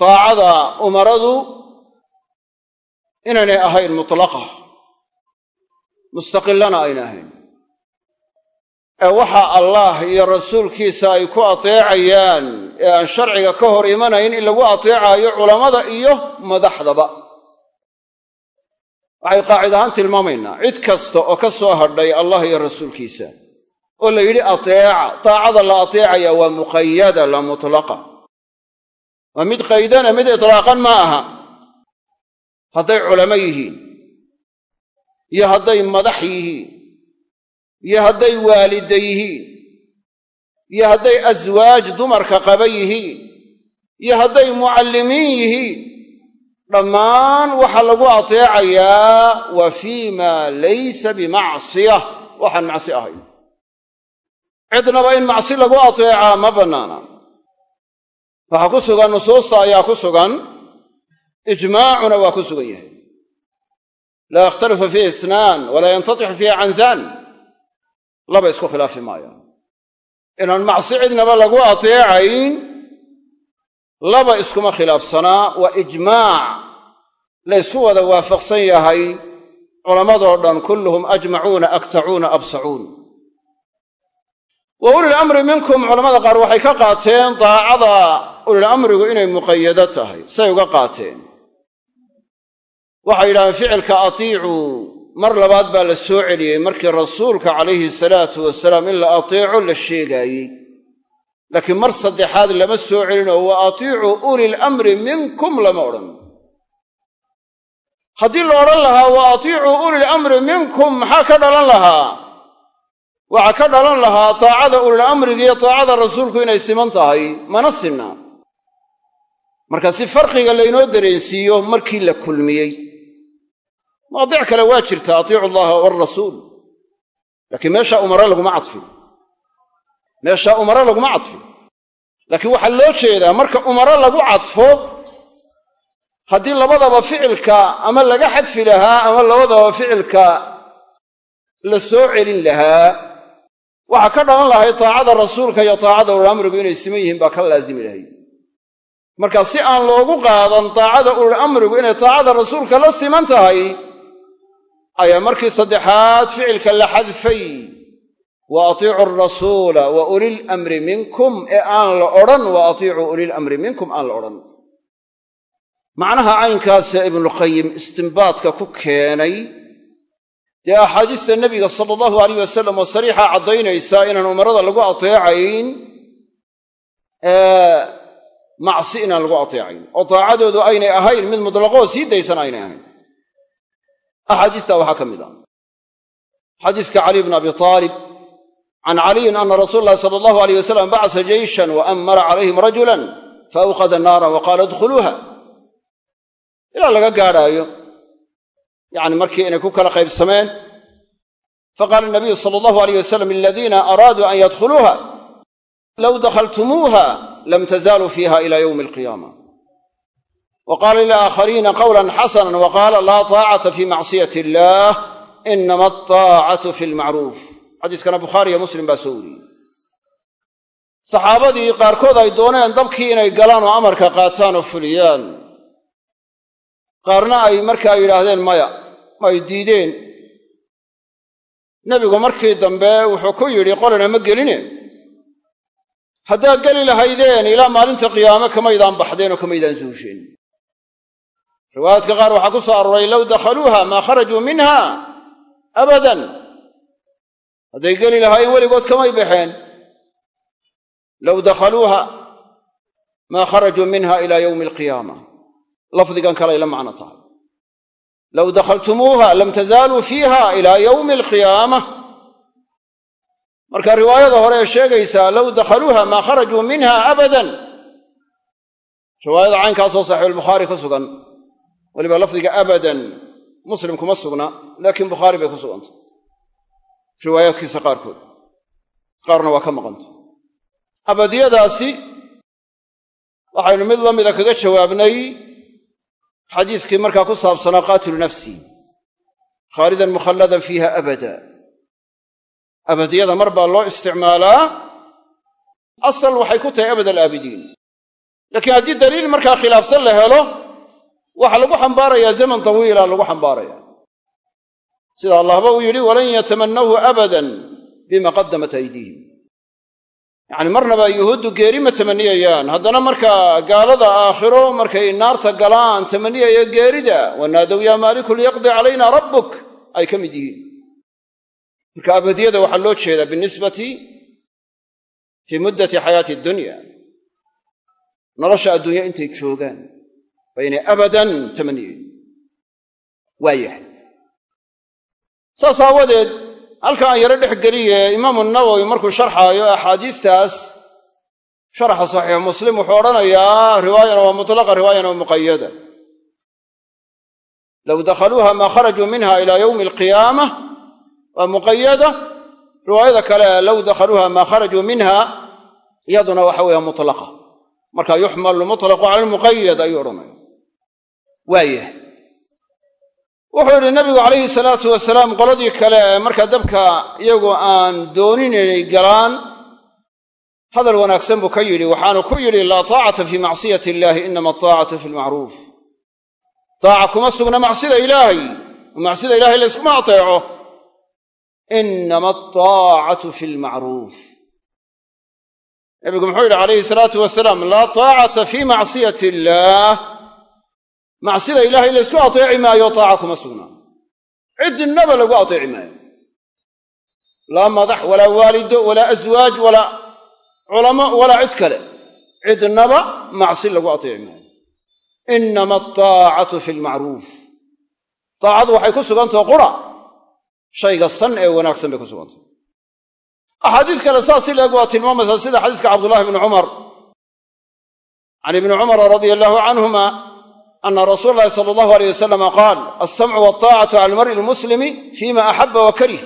daacada umaradu inaynay ahayn mutlaqa mustaqillana ayna ahayn. Ee waxa allaah iyo rasuulkiisa ay ku ateecayaan ee aan sharciga ka hor imanayn in lagu ateecaayo culammada iyo madaxdaba. Waxay qaacid ahaan tilmaamaynaa cid kasta oo ka soo hadhay allah iyo rasuulkiisa oo la yidhi ateeca. Taacada la ateecaya waa muqayada la mutlaqa. Waa mid qaydana mid itlaaqan ma aha. Hadday culamo yihiin iyo hadday madax yihiin iyo hadday waalida yihiin iyo hadday aswaaj dumarka qaba yihiin iyo hadday mucallimiin yihiin dhammaan waxaa lagu ateecayaa wa fii maa laysa bimacsiya waxaan macsi ahayn cidnaba in macsi lagu ateecaa ma bannaana. Waxaa ku sugan nusuusta ayaa ku sugan ijmaacuna waa ku sugan yahay. Laa yakhtalifu fiihi isnaan walaa yantatixu fiihi canzaan. Laba isku khilaafi maayaan inaan macsi cidnaba lagu ateecayn laba iskuma khilaafsanaa waa ijmaac. La ysku wada waafaqsan yahay culammadoo dhan kulluhum ajmacuuna aktacuuna absacuun wa ulil amri minkum culamada qaar waxay ka qaateen daacada ulil amrigu inay muqayado tahay say uga qaateen. Waxay yidhahdeen ficilka atiicuu mar labaad baa la soo celiyey markii rasuulka calayhi salaatu wasalaam in la ateeco la sheegaayey laakiin mar saddexaad lama soo celinoo wa atiicuu ulil amri minkum lama odhan. Haddii la odhan lahaa wa atiicuu ulil amri minkum maxaa ka dhalan lahaa waxaa ka dhalan lahaa taacada ulil amriga iyo taacada rasuulku inay siman tahay mana sinna. Marka si farqiga laynoo dareensiiyo markii la kulmiyey. Mawaadic kale waa jirta atiicu allaha waalrasuul laakiin meeshaa umare laguma cadfin. Meeshaa umare laguma cadfin. Laakiin waxaa loo jeedaa marka umare lagu cadfo haddii labadaba ficilka ama laga xadfi lahaa ama labadaba ficilka la soo celin lahaa waxaa ka dhalan lahay taacada rasuulka iyo taacada ulul amrigu inay siman yihiin baa ka laasimi lahayd marka si aan loogu qaadan taacada ulul amrigu inay taacada rasuulka la siman tahay ayaa markii saddexaad ficilka la xadfay wa atiicu arasuula wa ulil amri minkum ee aan la odhan wa atiicuu ulil amri minkum aan la odhan. Macnaha caynkaasee ibnuqayim istimbaadka ku keenay dee axaadiista nebiga sala allahu alayh wasalam oo sariixa caddaynaysaa inaan umarada lagu ateecayn macsi inaan lagu ateecayn. Oo daacadoodu aynay ahayn mid mutlaqoo sii daysan aynay ahayn. Axaadiistaa waxaa ka mid ah. Xadiiska caliy bn abi aalib can caliyin ana rasuula allahi sala allahu alayh wasalam bacasa jeyshan wa ammara calayhim rajulan faawqada naara wa qaala idkhuluuha ilaa laga gaadhaayo yacni markii inay ku kala qaybsameen faqaala nabiyu sala allahu alayh wasalam liladiina araaduu an yadkhuluuha low dakhaltumuuha lam tazaaluu fiiha ila yowmi alqiyaama wa qaala lilaaakhariina qawlan xasanan wa qaala laa taacata fi macsiyati illaah inama altaacatu fi lmacruuf xadiiskana bukhaariyo muslim baa soo wariyey. Saxaabadii qaarkood ay dooneen dabkii inay galaan oo amarka qaataan oo fuliyaan. Qaarna ay markaa yidhaahdeen maya ay diideen. Nebigu markii dambe wuxuu ku yidhi qolana ma geline. Haddaad geli lahaydeen ilaa maalinta qiyaame kamaydaan baxdeen oo kamaydaan suusheen riwaayaadka qaar waxaa ku soo arooray low dakhaluuha maa kharajuu minha abadan. Hadday geli lahaayeen weligood kamay baxeen. Low dakhaluuha maa kharajuu minha ila yowmi alqiyaama. Lafdigan kalay la macno tahay low dakhaltumuuha lam tazaaluu fiiha ilaa yowmi alqiyaama marka riwaayada hore ee sheegaysaa low dakhaluuha maa kharajuu minha abadan riwaayada caynkaasoo saxiixulbukhaari ku sugan weliba lafdiga abadan muslim kuma sugna laakiin bukhaari bay ku sugantay riwaayaadkiisa qaarkood qaarna waa ka maqanta abadiyadaasi waxaynu mid la kaga jawaabnay xadiiskii markaa ku saabsanaa qaatilu nafsi khaalidan mukhalladan fiiha abada. Abadiyada mar baa loo isticmaalaa asal waxay ku tahay abad alaabidiin. Laakiin haddii daliil markaa khilaafsan la helo waxaa lagu xambaarayaa zaman tawiila lagu xambaaraya sida allahba uu yidhi walan yatamannawhu abadan bima qadamat aydiihim yacni marnaba yuhuuddu geeri ma tamaniyayaan. Haddana markaa gaalada aakhiro markay naarta galaan tamaniyaya geerida. Wanaadow yaa maaliku liyaqdi calayna rabbuk. Ay ka mid yihiin. Marka abadiyada waxaa loo jeedaa binisbati fii muddati xayaati dunya. Nolosha adduunya intay joogaan waa inay abadan tamaniyeyn waayahay saas aawadeed halka aan yaro dhex geliye imaamu nawowi markuu sharxaayo axaadiistaas sharaxa saxiix muslim wuxuu odhanayaa riwaayana waa mutlaqa riwaayana waa muqayada low dakhaluuha maa kharajuu minha ila yowmi alqiyaama waa muqayada riwaayada kale low dakhaluuha maa kharajuu minha iyaduna waxa weeye mutlaqa. Marka yuxmalu mutlaqu cala almuqayad ayuu odhanaya waayah wuxuu yidhi nabigu calayhi salaatu wasalaam qoladii kale ee markaa dabka iyagu aan doonin inay galaan hadal wanaagsan buu ka yidhi waxaanu ku yidhi laa taacata fii macsiyati illaahi inama ataacatu fi lmacruuf taaca kuma sugna macsida ilaahay. Macsida ilahay layskuma ateeco inama ataacatu fi lmacruuf nabigu muxuu yidhi calayhi salaatu wasalaam laa taacata fii macsiyati illaah macsida ilaahay laysku ateeci maayo taaca kuma sugnaa. Ciddinaba lagu ateeci maayo. Laa madax walaa waalido walaa aswaaj walaa culamo walaa cid kale. Cidnaba macsi lagu ateeci maayo. Inama ataacatu fi lmacruuf daacadu waxay ku sugantaho qura. Shayga san ee wanaagsan bay ku sugantahay axaadiis kale saas si leeg waa tilmaamaysaa sida xadiiska cabdullahi bni cumar. Can ibni cumara radia allahu canhuma ana rasuula allahi sala allahu aleyh wasalama qaal alsamcu waltaacatu cala almar'i almuslimi fima axaba wa karih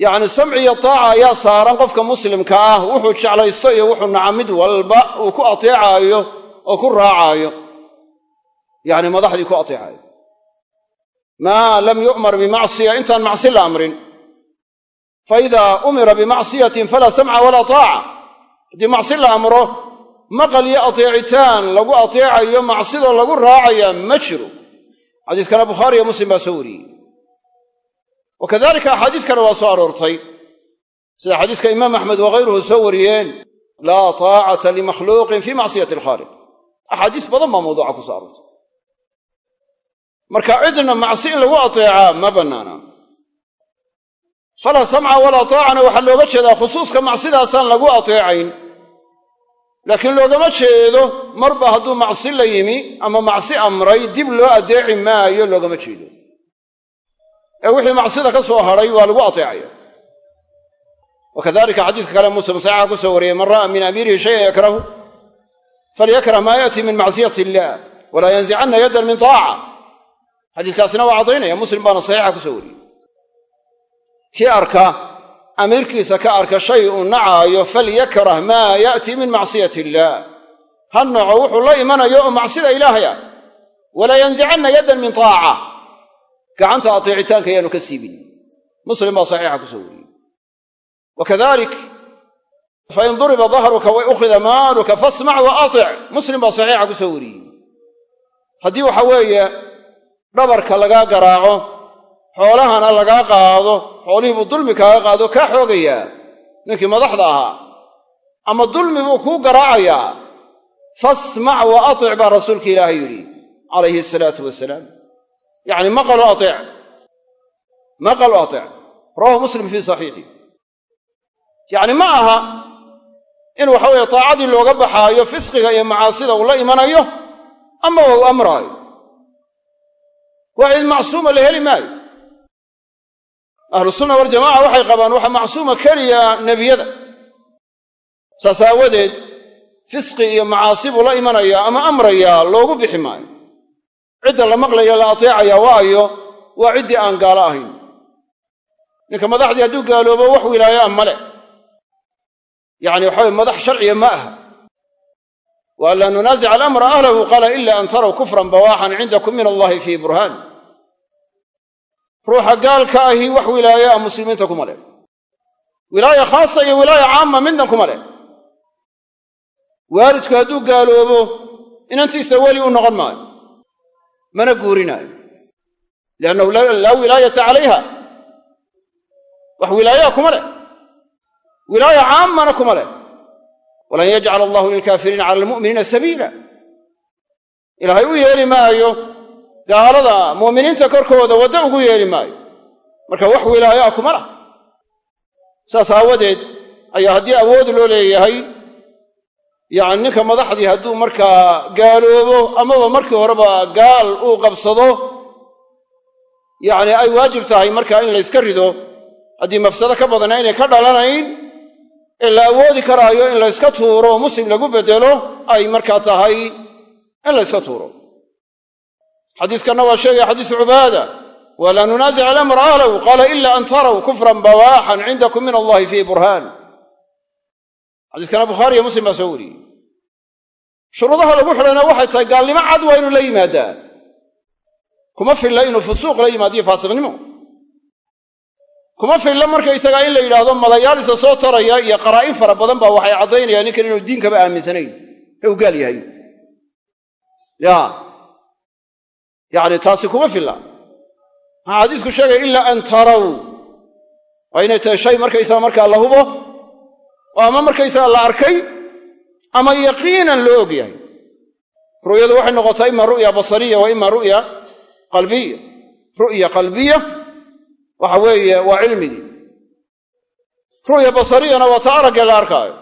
yacni samci iyo taaca ayaa saaran qofka muslimka ah wuxuu jeclaysto iyo wuxuu naca mid walba uu ku ateecaayo oo ku raacaayo yacni madaxdii ku ateecaayo maa lam yu'mar bimacsiya intaan macsi la amrin fa idaa umira bimacsiyatin falaa samca walaa taaca haddii la amro maqal iyo ateecitaan lagu ateecayo macsidoo lagu raacaya ma jiro. Xadiiskana bukhaari iyo muslim baa soo wariyey. Wa kadalika axaadiis kale waa soo aroortay. Sida xadiiska imaam axmed wakhayruhu soo wariyeen laa taacata limakhluuqin fii macsiyati alkhaaliq. Axaadiis badan baa mawduuca ku soo aroortay. Marka cidna macsi in lagu ateecaa ma bannaana. Falaa samca walaa taacana waxaa looga jeedaa khusuuska macsidaasaan lagu ateecayn laakiin loogama jeedo marba hadduu macsi la yimi ama macsi amray dib loo addeeci maayo loogama jeedo. Ee wixii macsida ka soo hadhay waa lagu ateecaya. Wa kadalika xadiiska kale muslim saxiixa ku soo wariyey man ra'a min amiirihi shayan yakrahu falyakrah maa yaati min macsiyati illaah walaa yanzicanna yaddan min taaca. Xadiiskaasina waa caddaynaya muslim baana saxiixa ku soo wariyey. Kii arka amiirkiisa ka arka shay uu nacaayo falyakrah maa ya'ti min macsiyati illaah ha naco wuxuu la imanayo oo macsida ilaahay ah. Walaa yanzicanna yaddan min taaca. Gacanta ateecitaanka yaanu ka siibin. Muslim baa saxiixa ku soo wariyey. Wa kadalik fain duriba dahruka wa ukhida maaluka fasmac wa atic muslim baa saxiixa ku wariyey. Haddii waxa weeye dhabarka lagaa garaaco xoolahana lagaa qaado xoolihii buu dulmi kaaga qaado kaa xoogayaa ninkii madaxda ahaa. Ama dulmi buu kuu garaacayaa fasmac wa atic baa rasuulka ilaahay yidhi calayhi asalaatu wasalaam. Yacni maqalu atic. Maqalu atic. Rawahu muslim fii saxiixi. Yacni ma aha in waxa weeye taacadii looga baxaayo fisqiga iyo macaasida uu la imanayo ama waa u amraayo. Waa cid macsuuma la heli maayo ahlusunna waljamaca waxay qabaan waxa macsuuma keliya nebiyada. Saas aawadeed fisqi iyo macaasi buu la imanayaa ama amrayaa loogu bixi maayo. Cidda la maqlaya la ateecaya waayo waa ciddii aan gaalo ahayn. Ninka madaxdii hadduu gaaloobo wax wilaayaa male yacni waxaweye madax sharciya ma aha. Wa an laa nunaasica alamra ahlahu qaala ila an taraw kufran bawaaxan cindakum min allahi fii burhaan ruuxa gaalka ahi wax wilaaya a muslimiinta kuma leh. Wilaaya khaasa iyo wilaaya caama midna kuma leh. Waalidku hadduu gaaloobo inantiisa weli u noqon maayo. Mana guurinaayo. Liannahu laa wilaayata calayha. Wax wilaayaa kuma leh. Wilaaya caammana kuma leh. Walan yajcala allahu lilkaafiriina cala almu'miniina sabiila. Ilaahay u yeeli maayo gaalada mu'miniinta korkooda waddo ugu yeeli maayo. Marka wax wilaayaa kuma lah saas aawadeed ayaa haddii awood loo leeyahay yacni ninka madaxdii hadduu markaa gaaloobo amaba markii horeba gaal uu qabsado yacni ay waajib tahay markaa in layska rido. Haddii mafsado ka badana inay ka dhalanayn ee la awoodi karaayo in layska tuuro muslim lagu beddelo ay markaa tahay in layska tuuro xadiiskanna waa sheegaya xadiisu cubaada walaa nunaasic alamra ahlahu qaala ila an taraw kufran bawaaxan cindakum min allahi fii burhaan. Xadiiskana bukhaari iyo muslim baa soo wariyey. Shuruudaha lagu xidhayna waxay tahay gaalnimo cad waa inuu la yimaadaa kuma filla inuu fusuuq la yimaadiyo faasiqnimo kuma filla markaysagaa in la yidhaahdo madayaal isa soo taraya iyo qaraa'in fara badan baa waxay caddaynayaan ninkan inuu diinkaba aaminsanayn ee uu gaal yahay ya yacni taasi kuma filla. Maxaa xadiisku sheegaya ilaa an taraw. Waa inay tahay shay markaysaga markaa la hubo oo ama markaysaga la arkay ama yaqiinan loo og yahay ru'yadu waxay noqotaa ima ru'ya basariya wa ima ru'ya qalbiya. Ru'ya qalbiya waxa weeye waa cilmigii ru'ya basariyana waa ta aragga la arkaayo.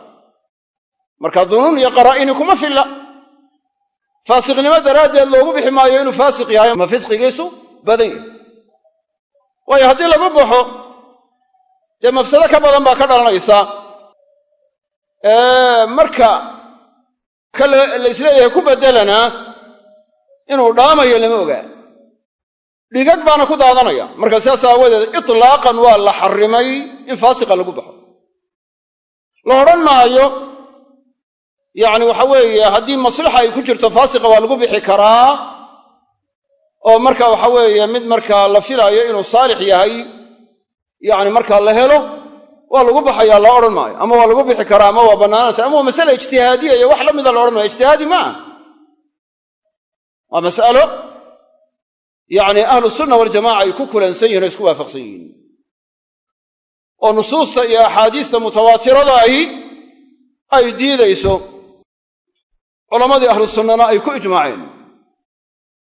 Marka dunuun iyo qaraa'ini kuma filla faasiqnimo daraaddeed loogu bixi maayo inuu faasiq yahay ma fisqigiisu badan yahay. Waayo haddii lagu baxo dee mafsado ka badan baa ka dhalanaysa. Marka ka la is leeyahay ku beddelanaa inuu dhaamayo lama ogaa dhigag baana ku daadanaya. Marka sidaas aawadeed itlaaqan waa la xarrimay in faasiqa lagu baxo. La odhan maayo yacni waxa weeye haddii maslaxa ay ku jirto faasiqa waa lagu bixi karaa oo marka waxa weeye mid markaa la filaayo inuu saalix yahay yacni markaa la helo waa lagu baxayaa la odhan maayo. Ama waa lagu bixi karaa ama waa bannaanaysa ama waa masale ijtihaadiya iyo wax la mida la odhan maayo. Ijtihaadi maaha waa mas'alo yacni ahlu sunna waljamaca ay ku kulansan yihiin o isku waafaqsan yihiin. Oo nusuusta iyo axaadiista mutawaatirada ahi ay diidayso culammadii ahlu sunnana ay ku ijmaaceen.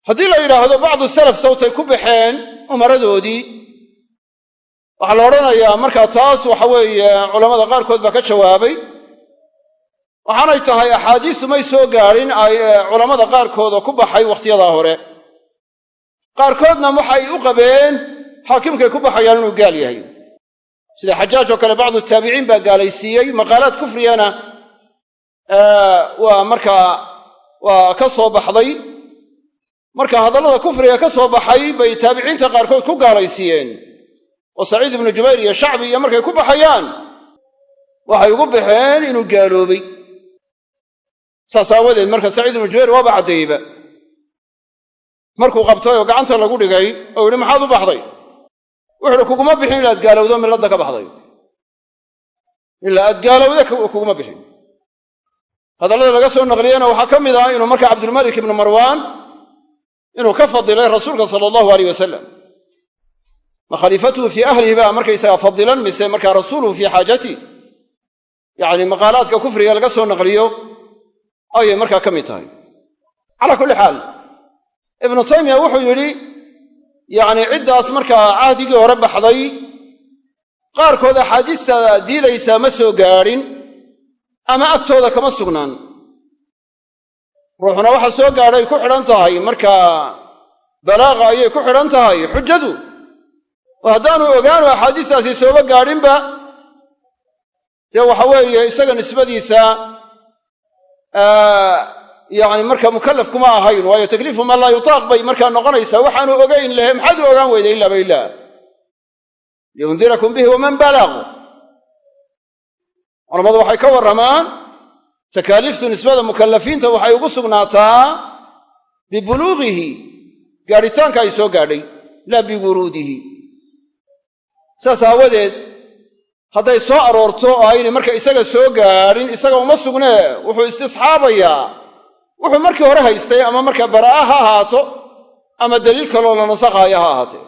Haddii la yidhaahdo bacdu salaf sawtay ku baxeen umaradoodii waxaa la odhanayaa markaa taas waxa weeye culammada qaarkood baa ka jawaabay waxaanay tahay axaadiistu may soo gaadhin ay culammada qaarkood oo ku baxay wakhtiyadaa hore. Qaarkoodna waxay u qabeen xaakimkay ku baxayaan inuu gaal yahay. Sida xajaaj oo kale bacdu taabiciin baa gaalaysiiyey maqaalaad kufrigana waa markaa waa ka soo baxday. Marka hadallada kufriga ka soo baxay bay taabiciinta qaarkood ku gaalaysiiyeen oo saciid ibnu jubayr iyo shacbi iyo markay ku baxayaan waxay ugu baxeen inuu gaaloobay. Saas aawadeed marka saciid ibnu jubayr waaba caddeeyeyba markuu qabtay oo gacanta lagu dhigay oo yidhi maxaad u baxday? Wuxu uhi kuguma bixin ilaa ad gaalowdo milladda ka baxday ilaa aad gaalowda kuguma bixin hadallada laga soo naqliyeyna waxaa ka mid ah inuu marka cabdulmalik ibnu marwaan inuu ka fadilay rasuulka sala allahu aleyh wasalam ma khaliifatuhu fii ahlihi baa markaysagaa fadilan mise markaa rasuuluhu fii xaajati? Yacni maqaalaadka kufriga laga soo naqliyo ayay markaa ka mid tahay. Calaa kulli xaal ibnu taymiya wuxuu yidhi yacni ciddaas markaa cahdigii hore baxday qaarkood axaadiista diidaysaa ma soo gaadhin ama agtooda kama sugnaan. Ruuxuna waxa soo gaadhay ku xidhan tahay markaa balaaqa ayay ku xidhan tahay xujadu. Oo haddaanu ogaanu axaadiistaasi sooba gaadhinba dee waxa weeye isaga nisbadiisa yacni marka mukallaf kuma ahayn waayo takliifu man laa yutaaq bay markaa noqonaysaa waxaanu ogayn lehe maxaad u ogaan weyday ilaaba ilaa liyundirakum bihi waman balaq culammadu waxay ka warramaan takaaliiftu nisbada mukallafiinta waxay ugu sugnaataa bibuluugihi gaadhitaanka ay soo gaadhay laa biwuruudihi. Saas aawadeed hadday soo aroorto oo aynay marka isaga soo gaadhin isaga uma sugnee wuxuu istisxaabayaa. Wuxuu markii hore haystay ama markaa baraa'a ha ahaato ama daliil kaloo la nasakhaaya ha ahaatee.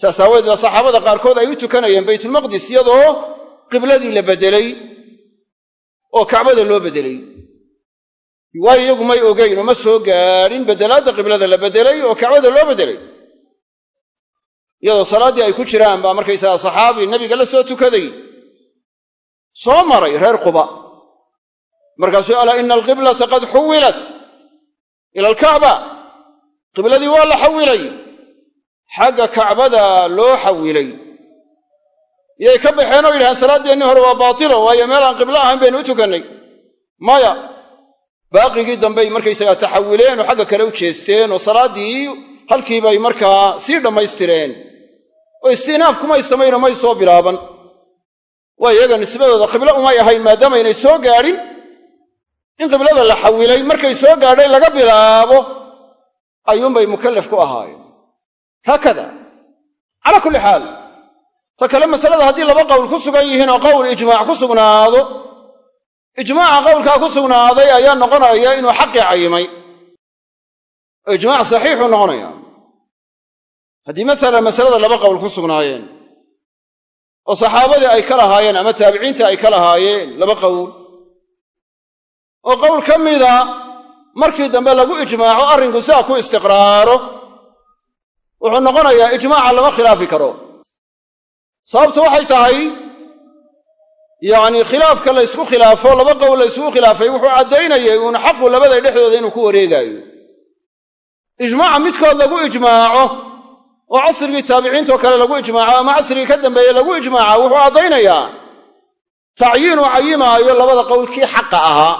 Saas aawadeed baa saxaabada qaarkood ay u tukanayeen baytulmaqdis iyadoo qibladii la beddelay oo kacbada loo beddelay waayo iyagu may ogayn oo ma soo gaadhin beddelaadda qiblada la beddelay oo kacbada loo beddelay iyadoo salaaddii ay ku jiraan baa markaysagaa saxaabi nebiga la soo tukaday. Soo maray reer quba. Markaasuu alaa ina alqiblata qad xuwilat ila alkacba. Qibladii waa la xawilay. Xagga kacbada loo xawilay miyay ka baxeen oo yidhahaan salaaddeenii hore waa baatilo waayo meel aan qiblo ahayn baynu u tukannay. Maya baaqigii dambey markaysagaa taxawileen oo xagga kale u jeesteen oo salaaddii halkii bay markaa sii dhammaystireen. Oo istinaaf kumay samaynoo may soo bilaaban. Waa iyaga nisbadooda qiblo umay ahayn maadaamaynay soo gaadhin. In qiblada la xawilay markay soo gaadhay laga bilaabo ayuunbay mukallaf ku ahaayeen. Haakada calaa kulli xaal ta kale masalada haddii laba qowl ku sugan yihiin oo qowl ijmaac ku sugnaado ijmaaca qowlkaa ku sugnaaday ayaa noqonaya inuu xaqii cayimay oo ijmaac saxiixuu noqonaya haddii masalan masalada laba qowl ku sugnaayeen oo saxaabadii ay ka lahaayeen ama taabiciintii ay ka lahaayeen laba qowl oo qowl ka mida markii dambe lagu ijmaaco arrinku sidaa ku istiqraaro wuxuu noqonayaa ijmaaca lama khilaafi karo sababtu waxay tahay yacni khilaafka la ysku khilaafo laba qowl la ysku khilaafay wuxuu caddaynayay uun xaqu labada dhexdooda inuu ku wareegaayo. Ijmaaca midkood lagu ijmaaco oo casrigii taabiciintoo kale lagu ijmaaco ama casrigii ka dambeeye lagu ijmaaca wuxuu caddaynayaa tacyiinu cayimaayo labada qowl kii xaqa ahaa.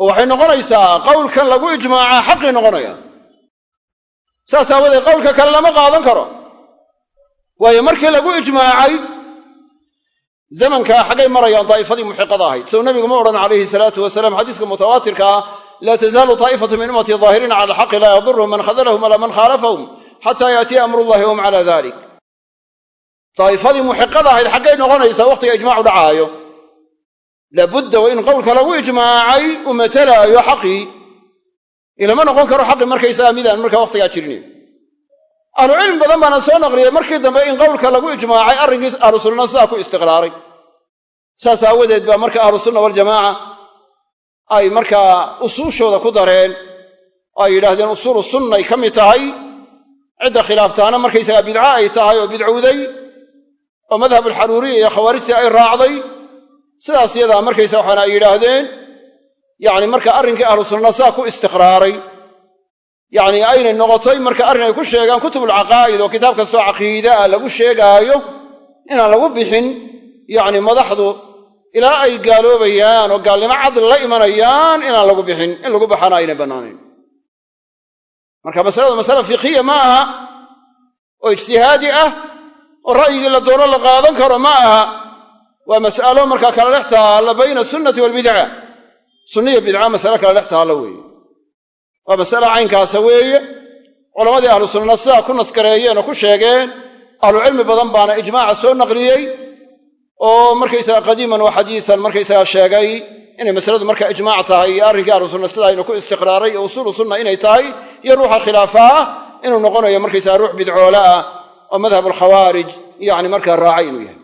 Oo waxay noqonaysaa qowlkan lagu ijmaacaa xaqii noqonaya. Saas aawadeed qowlka kale lama qaadan karo waayo markii lagu ijmaacay zamankaa xaggay marayaan daa'ifadii muxiqada ahayd. Sow nabigu ma odhan calayhi salaatu wasalaam xadiiska mutawaatirka ah laa tazaalu taa'ifatu min ummatii daahiriina cala alxaqi laa yadurhum man khadalahum walaa man khaalafahum xataa yaatiya amrullahi wahum cala dalik daa'ifadii muxiqada ahayd xaggay noqonaysaa wakhtiga ijmaacu dhacaayo. Laabudda waa in qowlka lagu ijmaacay uu matalaayo xaqii. Ilama noqon karo xaqi markaysagaa midaan markaa wakhtigaa jirinayo ahlucilmi badan baana soo naqliyey. Markii dambe in qowlka lagu ijmaacay arrinkii ahlu sunnana sidaa ku istiqraaray saas aawadeed baa marka ahlu sunna waljamaaca ay markaa usuushooda ku dareen oo ay yidhaahdeen usuulu sunnay ka mid tahay. Cidda khilaaftaana markaysagaa bidco ay tahay oo bidcowday oo madhabulxaruuriya iyo khawaarijtii ay raacday sidaas yadaa markaysa waxaana ay yidhaahdeen yacni marka arrinkii ahlu sunnana saa ku istiqraaray yacni aynay noqotay marka arrin ay ku sheegaan kutubulcaqaa'id oo kitaab kastoo caqiide ah lagu sheegaayo inaan lagu bixin yacni madaxdu ilaa ay gaaloobayaan oo gaalnimo cadli la imanayaan inaan lagu bixin. In lagu baxana aynay bannaanayn marka masaladu masale fiqhiya ma aha oo ijtihaadi ah oo ra'yigii la doono la qaadan karo ma aha. Waa mas'alo markaa kala dhex taalla bayna sunnati waalbidca sunniya bidca masale kala dhex taalla weeye waa masale caynkaasa weeye. Culammadii ahlu sunnana sidaa ku naskareeyeen oo ku sheegeen ahlucilmi badan baana ijmaaca soo naqliyey oo markaysaga qadiiman wa xadiisan markaysaga sheegay inay masaladu marka ijmaac tahay iyo arrinkii ahlu sunna sidaa inu ku istiqraaray iyo usuulu sunna inay tahay. Iyo ruuxa khilaafaa inuu noqonayo markaysaga ruux bidcoole ah oo madhab alkhawaarij yacni markaa raacay inuu yahay.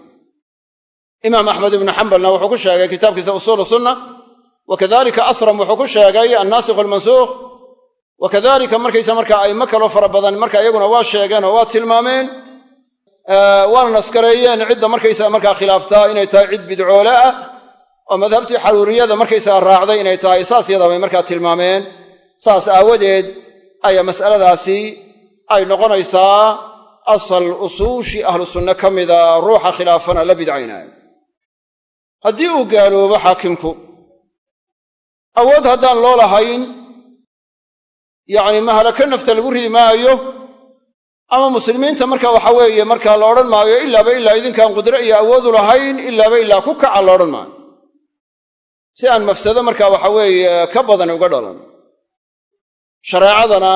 Imaam axmed ibnu xambalna wuxuu ku sheegay kitaabkiisa usuulu sunna wa kadalika asram wuxuu ku sheegay annaasikh almansuukh wa kadalika markaysa markaa aimo kaloo fara badan marka iyaguna waa sheegeen oo waa tilmaameen waana naskareeyeen cidda markaysaga markaa khilaaftaa inay tahay cid bidcoole ah oo madhabtii xaruuriyada markaysaga raacday inay tahay saas yadaa bay markaa tilmaameen. Saas aawadeed ayaa mas'aladaasi ay noqonaysaa asal usuushii ahlu sunne ka mida ruuxa khilaafana la bidcaynaayo haddii uu gaaloobo xaakimku awood haddaan loo lahayn yacni mahalaka nafta lagu ridi maayo? Ama muslimiinta marka waxa weeye markaa la odhan maayo ilaaba ilaa idinkaan qudre iyo awoodu lahayn ilaaba ilaa ku kaca la odhan maayo. Si aan mafsado marka waxa weeye ka badan uga dhalan. Shareecadana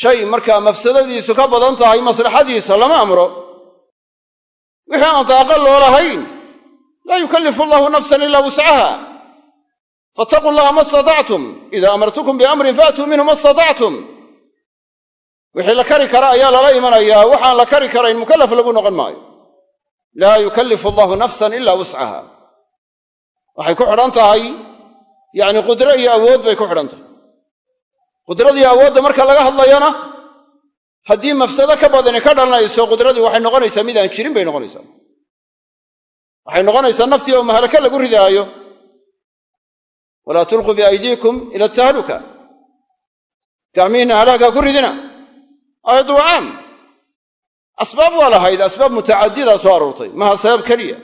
shay markaa mafsadadiisu ka badan tahay maslaxadiisa lama amro. Wixii aan daaqo loo lahayn laa yukallifu allahu nafsan ilaa wuscaha fattaquu llaha ma istatactum ida amartukum biamrin faatuu minhu ma istatactum wixii la kari kara ayaa lala imanayaa waxaan la kari karayn mukallaf lagu noqon maayo laa yukallifu allahu nafsan ilaa wuscaha waxay ku xidhan tahay yacni qudro iyo awood bay ku xidhan tahay qudradiiyo awoodda marka laga hadlayana haddii mafsado ka badani ka dhalanayso qudradii waxay noqonaysaa mid aan jirin bay noqonaysaa waxay noqonaysaa naftii oo mahalaka lagu ridaayo walaa tulquu biaydiikum ila tahluka gacmihiinna halaagaa ku ridina. Aayaddu waa caam asbaab waa lahayd asbaab mutacadidaa soo aroortay. Maha sabab keliya.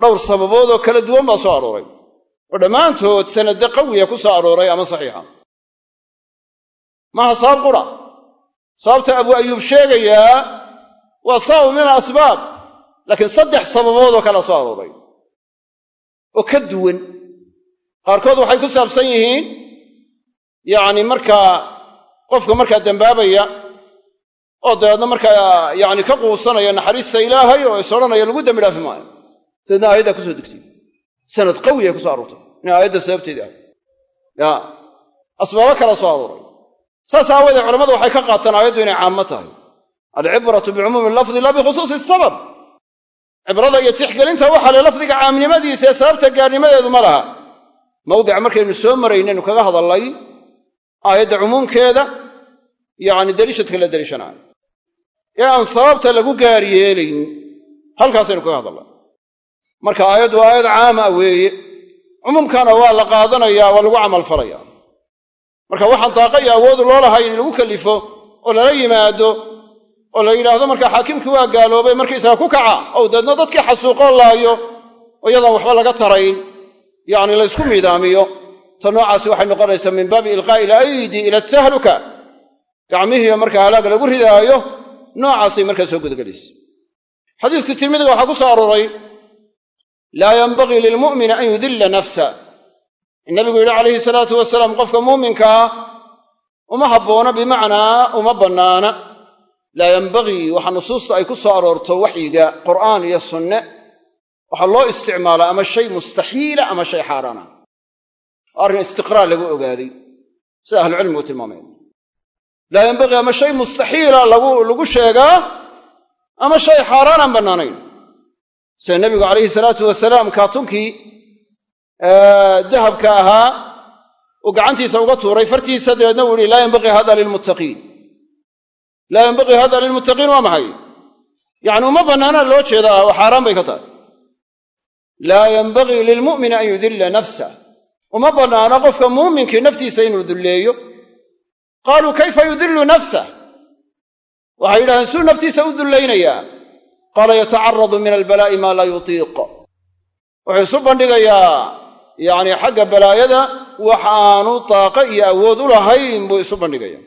Dhowr sababood oo kala duwan baa soo arooray. Oo dhammaantood sanadde qawiya ku soo arooray ama saxiixa. Maaha sabab qura. Sababta abuu ayuub sheegayaa waa sabab min alasbaab laakiin saddex sababood oo kala soo arooray. Oo ka duwan qaarkood waxay ku saabsan yihiin yacni markaa qofka markaa dembaabaya oo dabeedna markaa yacni ka quusanaya naxariista ilaahay oo is odhanaya lagu dembi dhaafi maayo. Dabeedna aayaddaa ku soo degtay. Sanad qawi ay ku soo aroortay in aayadda sababteedii ahay ya asbaabo kala soo arooray. Saas aawadeed culamadu waxay ka qaataan aayaddu inay caammo tahay. Alcibratu bicumuumi lafdi laa bikhusuusi sabab. Cibrada iyo tixgelinta waxaa le lafdiga caamnimadiisa ee sababta gaarnimadeedu ma laha mawdica markaynu soo maraynaynu kaga hadallay aayadda cumuumkeeda yacni deliishadka la deliishanaayo. Ee aan sababta lagu gaar yeelayn halkaasaynu kaga hadalnaa marka aayaddu waa aayad caama weeye cumuumkana waa la qaadanayaa waa lagu camalfalaya marka waxaan daaqa iyo awoodu loo lahay in lagu kalifo oo lala yimaado oo la yidhaahdo marka xaakimkii waa gaaloobay markaysaga ku kaca ow deedna dadkii xasuuqoo laayo oo waxba laga tarayn yacni laysku miidaamiyo. Ta noocaasi waxay noqonaysaa min baabi ilqaa'i ilaydi ila atahluka gacmihiiyo marka halaag lagu ridaayo noocaasay markaa soo gudagelaysa xadiiskii tirmidiga waxaa ku soo arooray laa yanbagii lilmu'mini an yudilla nafsa. In nabigu yidhi calayhi salaatu wasalaam qofka muuminkaa uma habboona bimacnaa uma bannaana. Laa yanbagii waxaa nusuusta ay ku soo aroorto waxyiga qur'aan iyo sunne waxaa loo isticmaalaa ama shay mustaxiila ama shay xaaraana. Arrin istiqraar lagu ogaaday sida ahlucilmigu tilmaamayan laa yanbagii ama shay mustaxiila lagu sheegaa ama shay xaaraan aan bannaanayn. Sida nebigu calayhi salaatu wasalaam kaatunkii dahabka ahaa uu gacantiisa uga tuuray. Fartiisa dabeedna uu yihi laa yanbagii hada lilmuttaqiin. Laa yanbagii hada lilmuttaqiin waa maxay? Yacni uma bannaana loo jeedaa oo xaaraan bay ka tahay laa yanbagii lilmu'mini an yudilla nafsah uma bannaana qofka muuminkii naftiisa inuu dulleeyo. Qaaluu kayfa yudillu nafsah waxay yidhahdeen suu naftiisa u dullaynayaa. Qaala yatacaradu min albalaa'i maa laa yutiiq wuxuu isu bandhigayaa yacni xagga balaayada wax aanu daaqo iyo awood u lahayn buu isu bandhigaya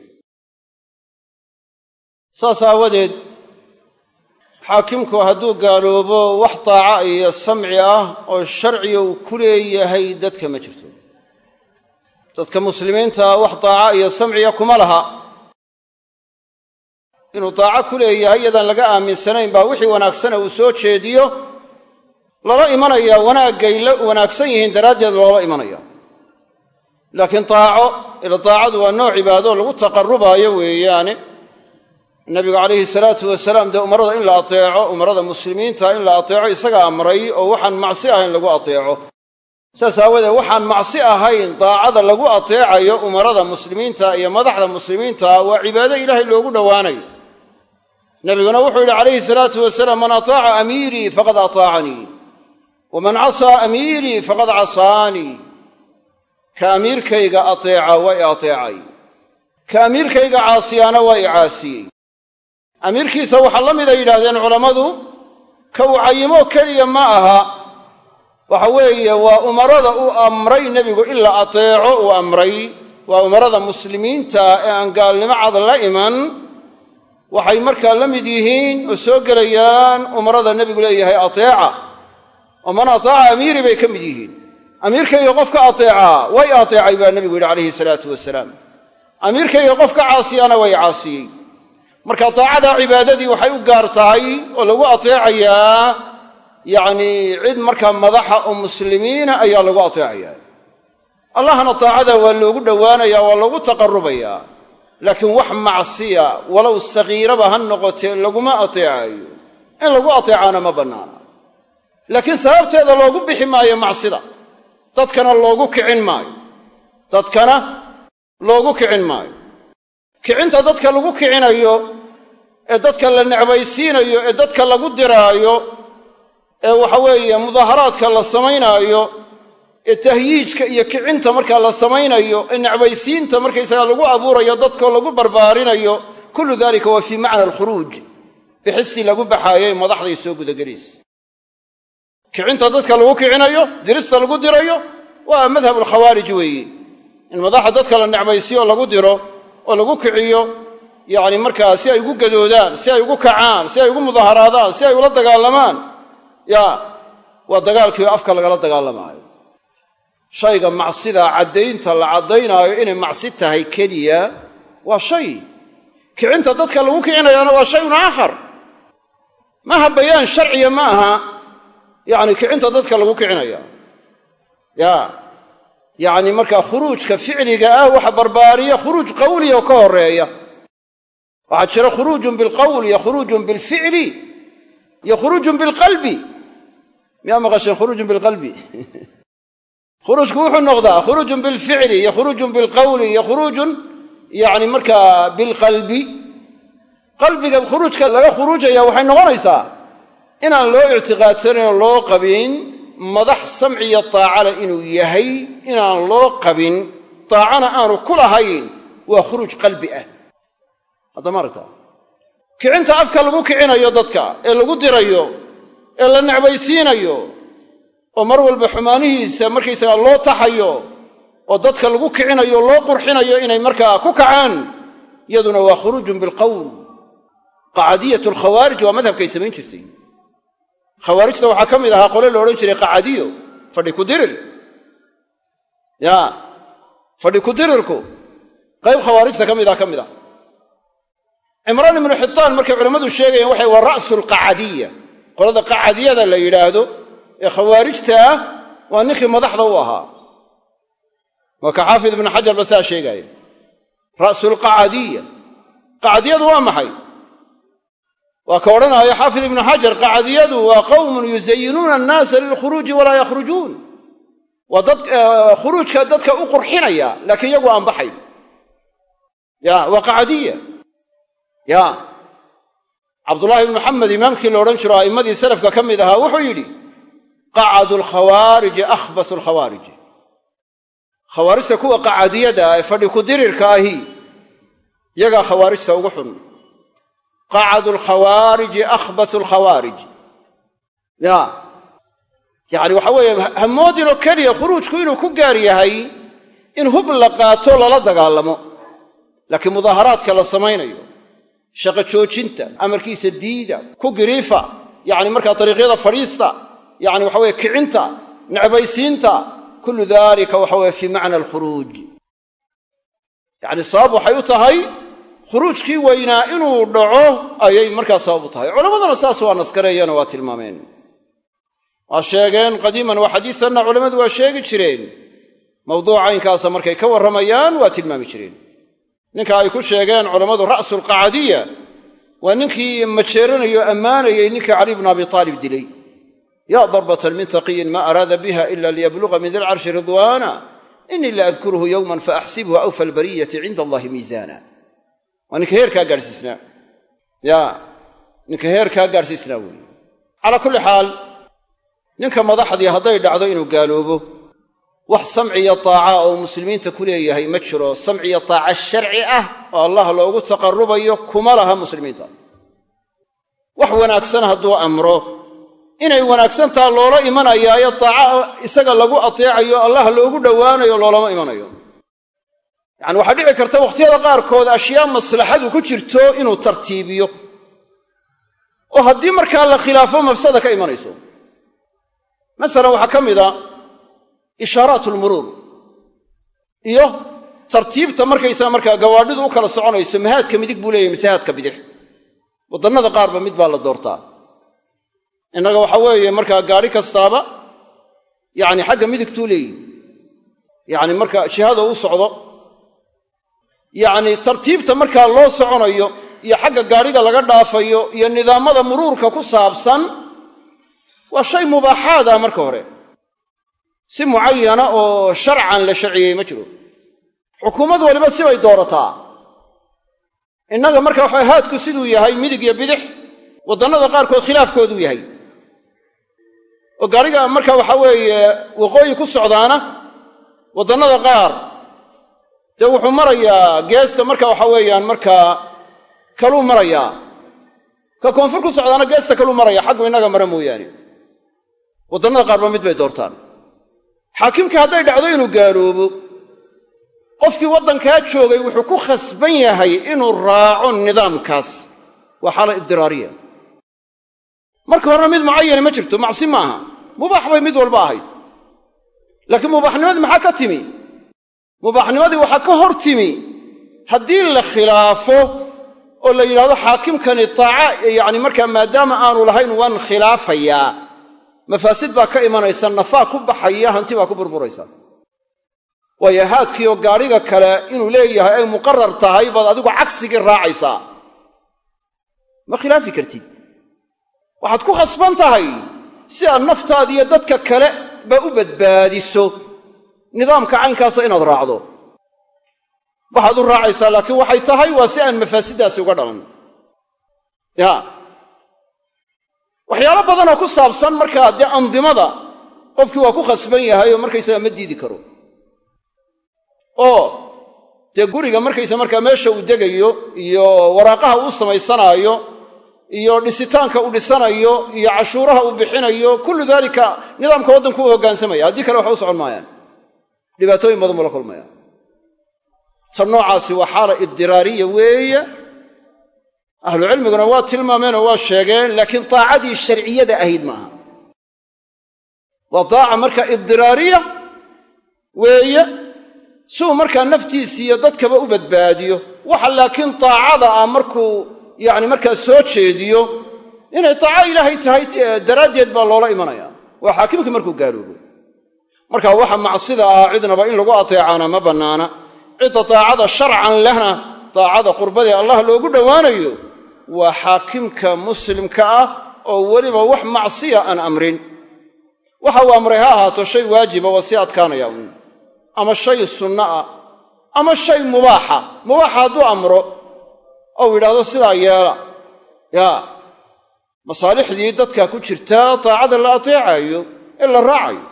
saas aawadeed xaakimku hadduu gaaloobo wax daaca iyo samci ah oo sharciga uu ku leeyahay dadka ma jirto. Dadka muslimiinta wax daaca iyo samciga kuma laha. Inuu daaco ku leeyahay iyadaan laga aaminsanayn baa wixii wanaagsana uu soo jeediyo lala imanaya wanaaggay la wanaagsan yihiin daraaddeed loola imanaya. Laakiin daaco ila daacadu waa nooc cibaado lagu taqarrubaayo weeyaane nabigu calayhi salaatu wasalaam dee umarada in la ateeco umarada muslimiinta in la ateeco isaga amray oo waxaan macsi ahayn lagu ateeco. Saas aawadeed waxaan macsi ahayn daacada lagu ateecayo umarada muslimiinta iyo madaxda muslimiinta waa cibaado ilaahay loogu dhowaanayo nabiguna wuxuu yidhi calayhi salaatu wasalaam man ataaca amiirii faqad ataacanii. Waman casaa amiirii faqad casaanii. Ka amiirkayga ateeca waa i ateecay. Ka amiirkayga caasiyaana waa i caasiyey amiirkiisa waxaa la mid ay yidhaahdeen culammadu ka uu cayimo keliya ma aha. Waxa weeye waa umarada uu amray nebigu in la ateeco uu amray. Waa umarada muslimiinta ee aan gaalnimo cad la iman. Waxay markaa la mid yihiin oo soo gelayaan umarada nebigu leeyahay ateeca. Oo man ataaca amiiri bay ka mid yihiin. Amiirkayga qofka ateecaa way ateecay baa nebigu yidhi calayhi salaatu wasalaam. Amiirkayga qofka caasiyaana way caasiyey marka daacada cibaadadii waxay u gaar tahay oo lagu ateecayaa yacnii cid markaa madaxa oo muslimiina ayaa lagu ateecayaa. Allahna daacada waa loogu dhowaanayaa waa loogu taqarrubayaa laakiin wax macsiya walow sagiiraba ha noqotee laguma ateecayo in lagu ateecaana ma bannaana. Laakiin sababteeda loogu bixi maayo macsida. Dadkana loogu kicin maayo. Dadkana loogu kicin maayo kicinta dadka lagu kicinayo ee dadka la necbaysiinayo ee dadka lagu diraayo ee waxa weeye mudaaharaadka la samaynaayo ee tahyiijka iyo kicinta markaa la samaynayo ee necbaysiinta markaysaga lagu abuurayo dadkoo lagu barbaarinayo kullu dalika waa fii macna alkhuruuj. Bixistii lagu baxaayay madaxday soo gudagelaysa kicinta dadka lagu kicinayo dirista lagu dirayo waa madhab alkhawaarij weeye. In madaxa dadka la necbaysiyo lagu diro oo lagu kiciyo yacni markaa si ay ugu gadoodaan si ay ugu kacaan si ay ugu mudaaharaadaan si ay ula dagaalamaan ya waa dagaalkii afka lagala dagaalamaayo. Shayga macsida caddaynta la caddaynaayo inay macsi tahay keliya waa shay. Kicinta dadka lagu kicinayaana waa shayun aakhar. Maaha bayaan sharciya ma aha yacni kicinta dadka lagu kicinaya. Ya yacni markaa khuruujka ficliga ah waxa barbaariya khuruuj qawliya oo ka horreeya waxaa jira khuruujun bilqawl iyo khuruujun bilficli iyo khuruujun bilqalbi miyaa maqasheen khuruujun bilqalbi khuruujku wuxuu noqdaa khuruujun bilficli iyo khuruujun bilqawli iyo khuruujun yacni markaa bilqalbi qalbiga khuruujka laga khuruujaya waxay noqonaysaa inaan loo ictiqaadsanayn loo qabin madax samciyo taacale inuu yahay inaan loo qabin taacana aanu ku lahayn waa khuruuj qalbi ah. Haddama aragta kicinta afka lagu kicinayo dadka ee lagu dirayo ee la necbaysiinayo oo mar walba xumaanihiisa markaysaga loo taxayo oo dadka lagu kicinayo loo qurxinayo inay markaa ku kacaan iyaduna waa khuruujun bilqowl qacadiyat alkhawaarij waa madhabkay samayn jirtay khawaarijta waxaa ka mid ahaa qole la odhan jiray qacadiyo fadhi ku dirir ya fadhi ku dirirku. Qayb khawaarijta ka mid ah ka mid ah. Cimraan ibnu xitaan markay culammadu sheegayaan waxay waa ra'su alqacadiya qolada qacadiyada la yidhaahdo ee khawaarijta ah waa ninkii madaxda u ahaa. Waa ka xaafid ibnu xajar ba saa sheegaaya ra'su alqacadiya qacadiyadu waa maxay waa ka odhanaayo xaafid ibnu xajar qacdiyadu waa qawmun yuzayinuuna annaasa lilkhuruuji walaa yakhrujuun. Waa dad khuruujka dadka u qurxinaya laakiin iyagu aan baxayn. Ya waa qacdiya. Ya cabdullaahi ibnu maxamed imaamkii la odhan jiro a'immadii salafka ka mid ahaa wuxuu yidhi qacadu lkhawaariji akhbasu lkhawaariji khawaarijta kuwa qacadiyada ee fadhi ku qacadu lkhawaariji akhbasu lkhawaarij ya yacni waxa weeye hamoodinoo keliya khuruujku inuu ku gaar yahay in hub la qaato lala dagaalamo. Laakiin mudaaharaadka la samaynayo shaqo joojinta amarkiisa diida ku giriifa yacni markaa dariiqyada fadhiista yacni waxa weye kicinta necbaysiinta kullu dalika waxa weye fii macna alkhuruuj. Yacni sabab waxay u tahay khuruujkii weynaa inuu dhaco ayay markaa sabab u tahay. Culammaduna saas waa naskareeyana waa tilmaameen. Waa sheegeen qadiiman waa xadiisanna culammadu waa sheegi jireen. Mawduuca caynkaasa markay ka warramayaan waa tilmaami jireen. Ninka ay ku sheegeen culammadu ra'su alqacadiya waa ninkii majeeranayo ammaanayay ninkii cali bnu abi aalib dilay. Yaa darbatan min taqiyin ma araada biha ila liyabluga min di lcarshi ridwaana. Inii la adkuruhu yowman faaxsibhu awfa albariyati cinda allahi miisaana waa ninka heerkaa gaadhsiisnaa. Ya ninka heerkaa gaadhsiisnaa weeye calaa kulli xaal ninka madaxdii hadday dhacdo inuu gaaloobo wax samciyo taaca oo muslimiinta ku leeyahay ma jiro. Samciyo taaca sharci ah oo allah loogu taqarrubayo kuma laha muslimiinta. Wax wanaagsan hadduu amro inay wanaagsantaa loola imanayaayo taaca isaga lagu ateecayo allah loogu dhowaanayo loolama imanayo yacani waxaa dhici karta wakhtiyada qaarkood ashyaa maslaxadu ku jirto inuu tartiibiyo. Oo haddii markaa la khilaafo mafsada ka imanayso. Masalan waxaa ka mid a ishaaraat lmuruur iyo tartiibta markaysaa markaa gawaadhidu u kala soconayso mahaadka midig buu leeyahy masahaadka bidix. Waddannada qaarba mid baa la doortaa. Innaga waxaa weeye markaa gaadhi kastaaba yacni xagga midigtuu leeyihi yacni marka jihada u socdo yacni tartiibta markaa loo soconayo iyo xagga gaadhiga laga dhaafayo iyo nidaamada muruurka ku saabsan waa shay mubaaxaad ah marka hore. Si mucayana oo sharcan la sharciyey ma jiro. Xukuumad waliba sibay doorataa. Innaga marka waxa haadku siduu yahay midig iyo bidix waddannada qaarkood khilaafkooduu yahay. Oo gaariga marka waxa weeye waqooyi ku socdaana waddannada qaar dee wuxuu marayaa geesta marka waxa weeyaan markaa kaluu marayaa. Ka koonfur ku socdaana geesta kaluu maraya xaggu innaga mara mooyaane. Waddannada qaarba mid bay doortaan. Xaakimkii hadday dhacdo inuu gaaloobo qofkii waddankaa joogay wuxuu ku khasban yahay inuu raaco nidaamkaas. Waa xaala idiraariya marka horena mid mucayana ma jirto macsi maaha. Mubaax bay mid walba ahayd. Laakiin mubaaxnimadii maxaa ka timi mubaaxnimadii waxaa ka hor timi haddii la khilaafo oo la yidhahdo xaakimkani taaca yacni markaa maadaama aanu lahayn waan khilaafayaa mafaasid baa ka imanaysa nafaa ku baxaya hanti baa ku burburaysa. Waayo haadkiioo gaadhiga kale inuu leeyahay ay muqarar tahay baad adigu cagsigii raacaysaa. Ma khilaafi kartid. Waxaad ku khasban tahay si aad naftaada iyo dadka kale ba u badbaadiso nidaamka caynkaasa inaad raacdo. Waxaad u raacaysaa laakiin waxay tahay waa si aan mafaasiddaasi uga dhalan. Ya. Waxyaalo badanoo ku saabsan markaa dee andimada qofkii waa ku khasban yahay oo markaysaga ma diidi karo. Oo dee guriga markaysa markaa meesha uu degayo iyo waraaqaha uu samaysanaayo iyo dhisitaanka uu dhisanayo iyo cashuuraha uu bixinayo kullu daalika nidaamka waddanku u hoggaansamaya haddii kale waxba u socon maayaan dhibaatooyin badan buu la kulmaya. Tan noocaasi waa xaala idiraariya weeye. Ahlucilmiguna waa tilmaameenoo waa sheegeen laakiin daacadii sharciyada ahayd maaha waa daaca markaa idiraariya weeye si uu markaa naftiisiiyo dadkaba u badbaadiyo. Waxa laakiin daacada ah markuu yacni markaa soo jeediyo inay daaco ilaahay tahay daraaddeed baa loola imanaya. Waa xaakimkii markuu gaaloobo marka waxa macsida ah cidnaba in lagu ateecaana ma bannaana. Cidda daacada sharcan lehna daacada qurbadee allah loogu dhowaanayo waa xaakimka muslimka ah oo weliba wax macsiya aan amrin. Waxa uu amray ha ahaato shay waajiba waa sii adkaanaya uun. Ama shay sunno ah ama shay mubaaxa. Mubaaxa hadduu amro ou yidhaahdo sidaa yeela. Yaa masaalixdii dadka ku jirtaa daacada la ateecayo ee la raacayo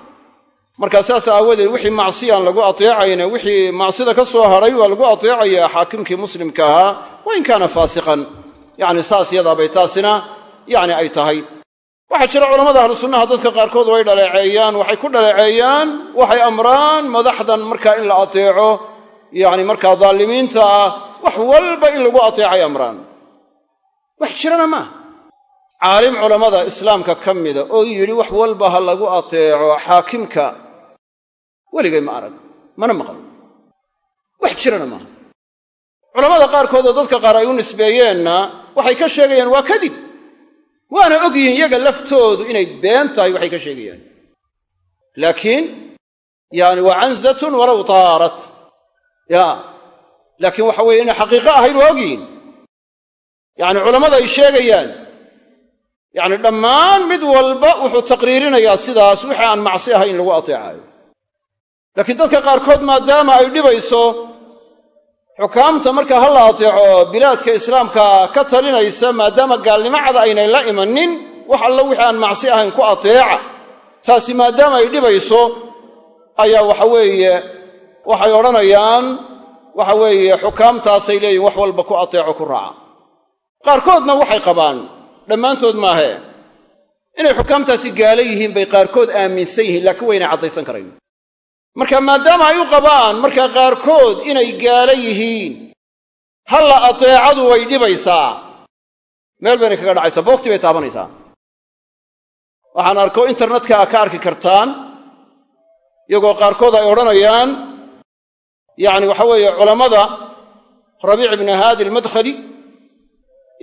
markaa saas aawadeed wixii macsiyaan lagu ateecayne wixii macsida ka soo hadhay waa lagu ateecayaa xaakimkii muslimka ahaa wain kaana faasiqan. Yacni saas yadaabay taasina yacni ay tahay. Waxaa jira culamada ahlu sunnaha dadka qaarkood way dhaleeceeyaan waxay ku dhaleeceeyaan waxay amraan madaxdan markaa in la ateeco. Yacni markaa daalimiinta ah wax walba in lagu ateecay amraan. Wax jirana maaha caalim culammada islaamka ka mida oo yidhi wax walba ha lagu ateeco xaakimka weligay ma arag. Mana maqlo wax jirana maaha. Culammada qaarkood oo dadka qaar ay u nisbeeyeenna waxay ka sheegayaan waa kadib. Waana og yihiin iyaga laftoodu inay been tahay waxay ka sheegayaan. Laakiin yani waa canzatun walow taarat. Ya laakiin waxa weeye inay xaqiiqo ahayn waa og yihiin. Yacni culammada ay sheegayaan yacni dhammaan mid walba wuxuu taqriirinayaa sidaas wixii aan macsi ahayn in lagu ateecayo laakiin dadka qaarkood maadaama ay dhibayso xukaamta markaa ha la ateeco bilaadka islaamka ka talinaysa maadaama gaalnimo cada aynay la imanin wax alla wixii aan macsi ahayn ku ateeca. Taasi maadaama ay dhibayso ayaa waxa weeye waxay odhanayaan waxa weeye xukaamtaasay leeyihiin wax walba ku ateeco ku raaca. Qaarkoodna waxay qabaan dhammaantood maahe inay xukaamtaasi gaalo yihiin bay qaarkood aaminsan yihiin laakiin waynay caddaysan karayn marka maadaama ay u qabaan markaa qaarkood inay gaalo yihiin halla ateecadu way dhibaysaa. Meel baynay kaga dhacaysaa boogtii bay taabanaysaa. Waxaan arko internetka ka arki kartaan iyagoo qaarkood ay odhanayaan yacni waxa weeye culammada rabiic ibni haadi almadkhali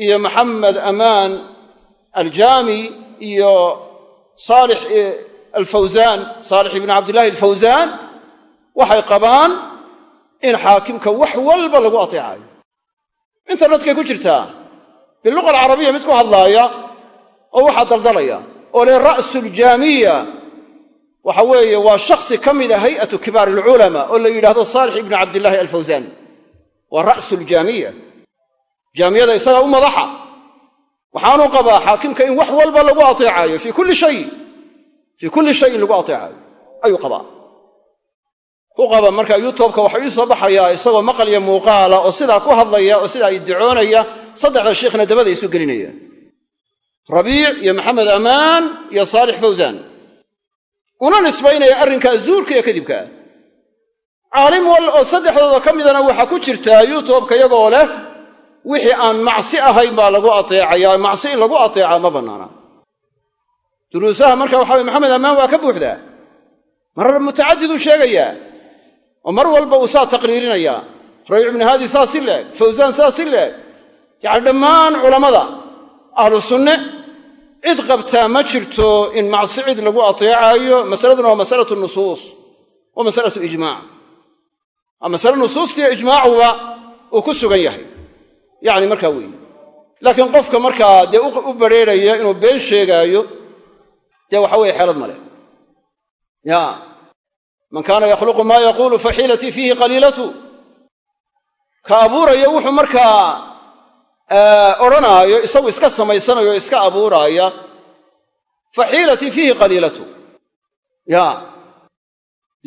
iyo maxamed amaan aljaami iyo saalix alfawsaan saalix ibni cabdillahi alfawsaan waxay qabaan in xaakimka wax walba lagu ateecayo internetkay ku jirtaa biluqa alcarabiya mid ku hadlaaya oo waxaa daldalaya oo le ra'su aljaamiya waxa weeye waa shakhsi ka mida hay'atu kibaar alculamaa oo la yidhaahdo saalix ibni cabdillaahi alfawsaan waa ra'su aljaamiya jaamiyada isagaa u madaxa. Waxaanuu qabaa xaakimka in wax walba lagu ateecayo fii kulli shay fii kulli shayin lagu ateecayo ayuu qabaa ku qaba marka youtubeka waxaa ii soo baxayaa isagoo maqal muuqaala oo sidaa ku hadlaya oo sidaa iddicoonaya saddexda shiikhna dabada isu gelinaya. Rabiic iyo maxamed amaan iyo saalix fawsaan una nisbaynaya arrinkaa zuurka iyo kadibkaa caalim wal oo saddexdooda ka midana waxaa ku jirtaa youtubeka iyagoo leh wixii aan macsi ahayn baa lagu ateecayaa macsi in lagu ateecaa ma bannaana. Duruusaha marka waxa weye maxamed ammaan waa ka buuxdaa. Marar mutacadiduu sheegayaa oo mar walba uu saa taqriirinayaa rabiic ibni haadi saa si leeg fawsaan saa si leeg yacni dhammaan culammada ahlu sunne cid qabtaa ma jirto in macsi cid lagu ateecaayo masaladuna waa masalatu nusuus waa masalatu ijmaac waa masale nusuustiiyo ijmaacuba uu ku sugan yahay. Yacni markaa weeye laakiin qofka markaa dee u badrheeraya inuu been sheegaayo dee waxa weeye xeelad ma man kaana yakhluqu maa yaquulu fa xiilatii fiihi qaliilatu. Ka abuuraya wuxuu markaa odhanaayo isagu iska samaysanayo iska abuuraaya fa xiilatii fiihi qaliilatu. Ya.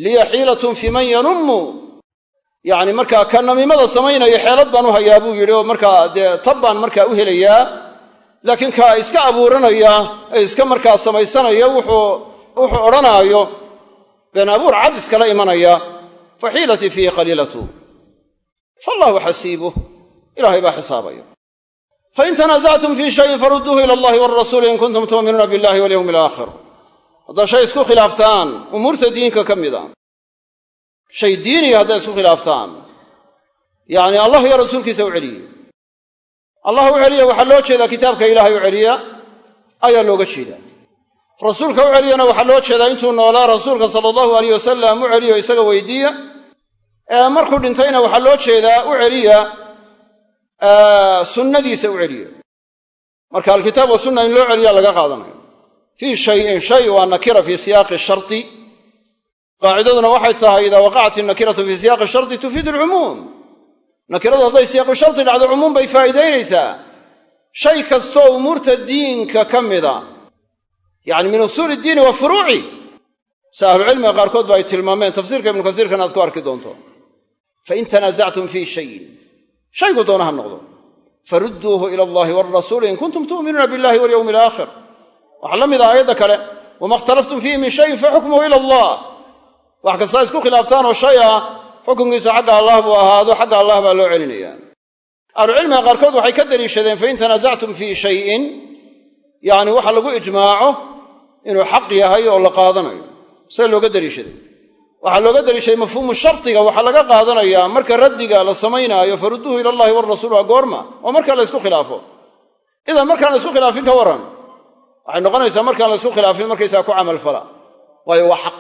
Liya xiilatun fii man yanummu. Yacni markaa ka namiimada samaynayo xeelad baan u hayaa buu yidhi oo markaa dee tab baan markaa u helayaa. Laakiin ka iska abuuranaya ee iska markaa samaysanaya wuxuu odhanaayo been abuur cad iskala imanaya fa xiilatii fiihi qaliilatu. Faallahu xasiibuh ilaahay baa xisaabaya fain tanaasactum fii shayin farudduuhu ila allahi walrasuuli in kuntum tu'minuuna billahi walyowmi alaakhir haddaad shay isku khilaaftaan umuurta diinka ka mid a. Shay diiniya haddaad isku khilaaftaan. Yacni allah iyo rasuulkiisa u celiye. Allah u celiya waxaa loo jeedaa kitaabka ilaahay u celiya ayaa looga jeedaa rasuulka u celiyana waxaa loo jeedaa intuu noolaa rasuulka sala allahu alayh wasalam u celiyo isaga weydiiya. Ee markuu dhintayna waxaa loo jeedaa u celiya sunnadiisa u celiya. Marka alkitaab wa sunna in loo celiya laga qaadanayo. Fii shayin shay waa nakira fii siyaaqi sharti. Qaacidaduna waxay tahay idaa waqacat innakiratu fii siyaaqi sharti tufiidu alcumuum nakiradu hadday siyaaqu sharti dhacdo cumuum bay faa'iidaynaysaa. Shay kastoo umuurta diinka ka mida yacni min usuuli iddiini wa furuuci. Si ahlucilmiga qaarkood ba ay tilmaameen. Tafsiirka ibnu kasiirkan aad ku arki doonto. Fain tanaasactum fii shayin. Shaygu doona ha noqdo. Farudduuhu ila allahi walrasuuli in kuntum tu'minuuna billahi walyowmi alaakhir waxaa la mid ah aayadda kale wama ikhtalaftum fiihi min shayin faxukmuhu ila allah. Wax kastaa isku khilaaftaan oo shay ah xukunkiisu xagga allah buu ahaado xagga allah baa loo celinaya. Ahlucilmiga qaarkood waxay ka inuu xaq yahay oo la qaadanayo. See looga daliishaday waxaa looga daliishaday mafhuumu shardiga waxaa laga qaadanayaa marka raddiga la samaynaayo farudduuhu ila allahi walrasuul waa goorma oo marka la ysku khilaafo. Idan markaan la khilaafin ka warran waxay noqonaysaa markaan la isku khilaafin markaysaa ku camalfala waayo waa xaq.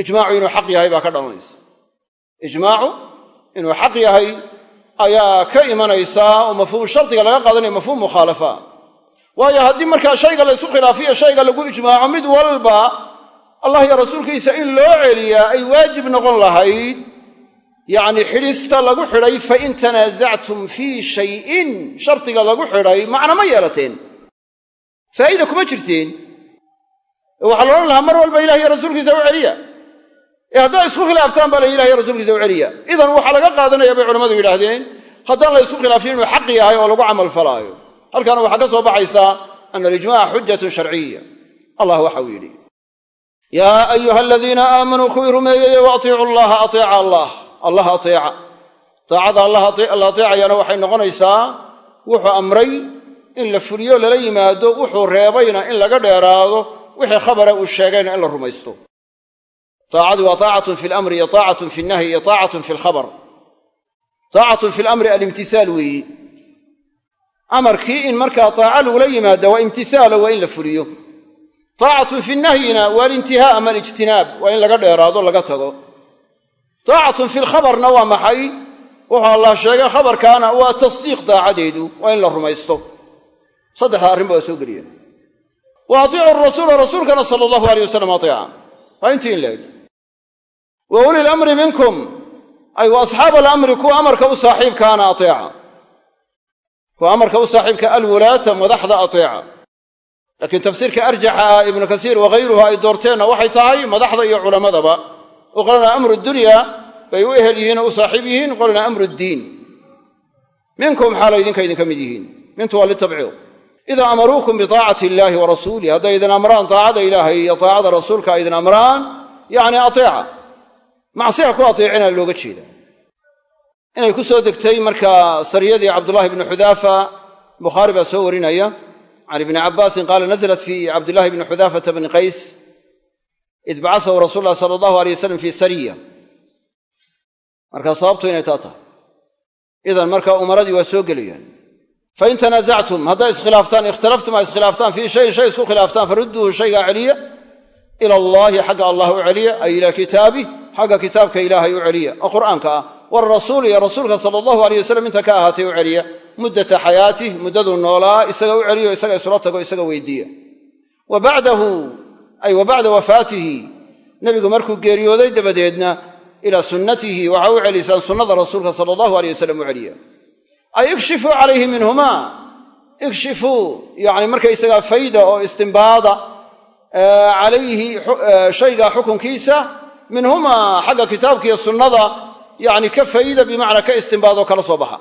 Ijmaacu inuu xaq yahay baa ka dhalanaysa. Ijmaacu inuu xaq yahay ayaa ka imanaysaa oo mafhuumu shardiga laga qaadanaya mafhuum mukhaalafa waayo haddii markaa shayga la ysku khilaafiyo shayga lagu ijmaaco mid walba allah iyo rasuulkiisa in loo celiyaa ay waajib noqon lahayd. Yacni xidhista lagu xidhay fain tanaasactum fii shayin shardiga lagu xidhay macna ma yeelateen. Faa'ida kuma jirteen. Ee waxaa la odhan lahaa mar walba ilah iyo rasuulkiisa u celiya. Ee haddaad isku khilaaftaan baa la ilah iyo rasuulkiisa u celiya. Idan waxaa laga qaadanaya bay culammadu yidhaahdeen. Haddaan la ysku khilaafin inuu xaq yahay oo lagu camalfalaayo halkaana waxaa ka soo baxaysaa ana alijmaca xujatun sharciya allah waxau yidhi yaa ayuha aladiina aamanuu kuwii rumeeyeyo wa atiicu llaha ateeca allah. Allah ateeca. Taacada la ateecayana waxay noqonaysaa wuxuu amray in la fuliyo lala yimaado wuxuu reebayna in laga dheeraado wixii khabara uu sheegayna in la rumaysto. Taacadu waa taacatun fi lamri iyo taacatun fi nahyi iyo taacatun fi lkhabar taacatun fi lamri amarkii in markaa taaca lagula yimaada waa imtisaalo waa in la fuliyo. Taacatun fi nahyina waa alintihaa ama alijtinaab waa in laga dheeraado laga tago. Taacatun fi lkhabarna waa maxay? Wuxuu allah sheegay khabarkaana waa tasdiiq daacadeedu waa in la rumaysto. Saddexda arrinba waa soo geliya wa atiicu rasuula rasuulkana sala allahu aleyh wasalam ateeca waa intii in la eg wa uli lamri minkum ay wa asxaaba alamri kuwa amarka u saaxiibkaana ateeca kuwa amarka u saaxiibka alwulaata madaxda ateeca. Laakiin tafsiirka arjaxa ah ibnu kasiir waghayruhu ay doorteenna waxay tahay madaxda iyo culammadaba oo qolana amru dunya bay u ehel yihiin oo u saaxiib yihiin qolana amru ddiin minkum xaala idinka idinka mid yihiin. Mintu waa litabciid idaa amaruukum bitaacati illaahi wa rasuulih hadday idin amraan taacada ilaahay iyo taacada rasuulka ay amraan yacni ateeca. Macsiha inay ku soo degtay markaa sariyadii cabdullahi bni xudaafa bukhaari baa soo warinaya. Can ibni cabbaasin qaala naزlat fi cabdillahi bni xudaafata bni qays id bacasahu rasuul lah sala allahu alay wasalam fi sariya. Markaa sababtu inay taa tahay. Idan markaa umaradii waa soo gelayaan fain tanaasactum hadday iskhilaaftaan ikhtalaftum ay iskhilaaftaan fii shayin shay isku khilaaftaan farudduuhu shaygaa celiya ila allaahi xagga allah u celiya ay ilaa kitaabih xagga kitaabka ilaahay u celiya. Oo qur'aanka ah warasuul iyo rasuulka sala allahu aleyh wasalam inta ka ahaatay u celiya. Muddata xayaatih muddaduu noolaa isaga u celiyo isaga isula tago isaga weydiiya. Wa bacdahu ay wa bacda wafaatihi. Nebigu markuu geeriyooday dabadeedna ilaa sunnatihi waxaa u celisaan sunnada rasuulka sala allahu aleyh wasalam u celiya. Ay ikshifuu calayhi minhumaa ikshifuu yacni markaysagaa fayda oo istimbaada calayhi shaygaa xukunkiisa minhumaa xagga yacni ka faa'iida bimacnaa ka istinbaadoo kala soo baxa.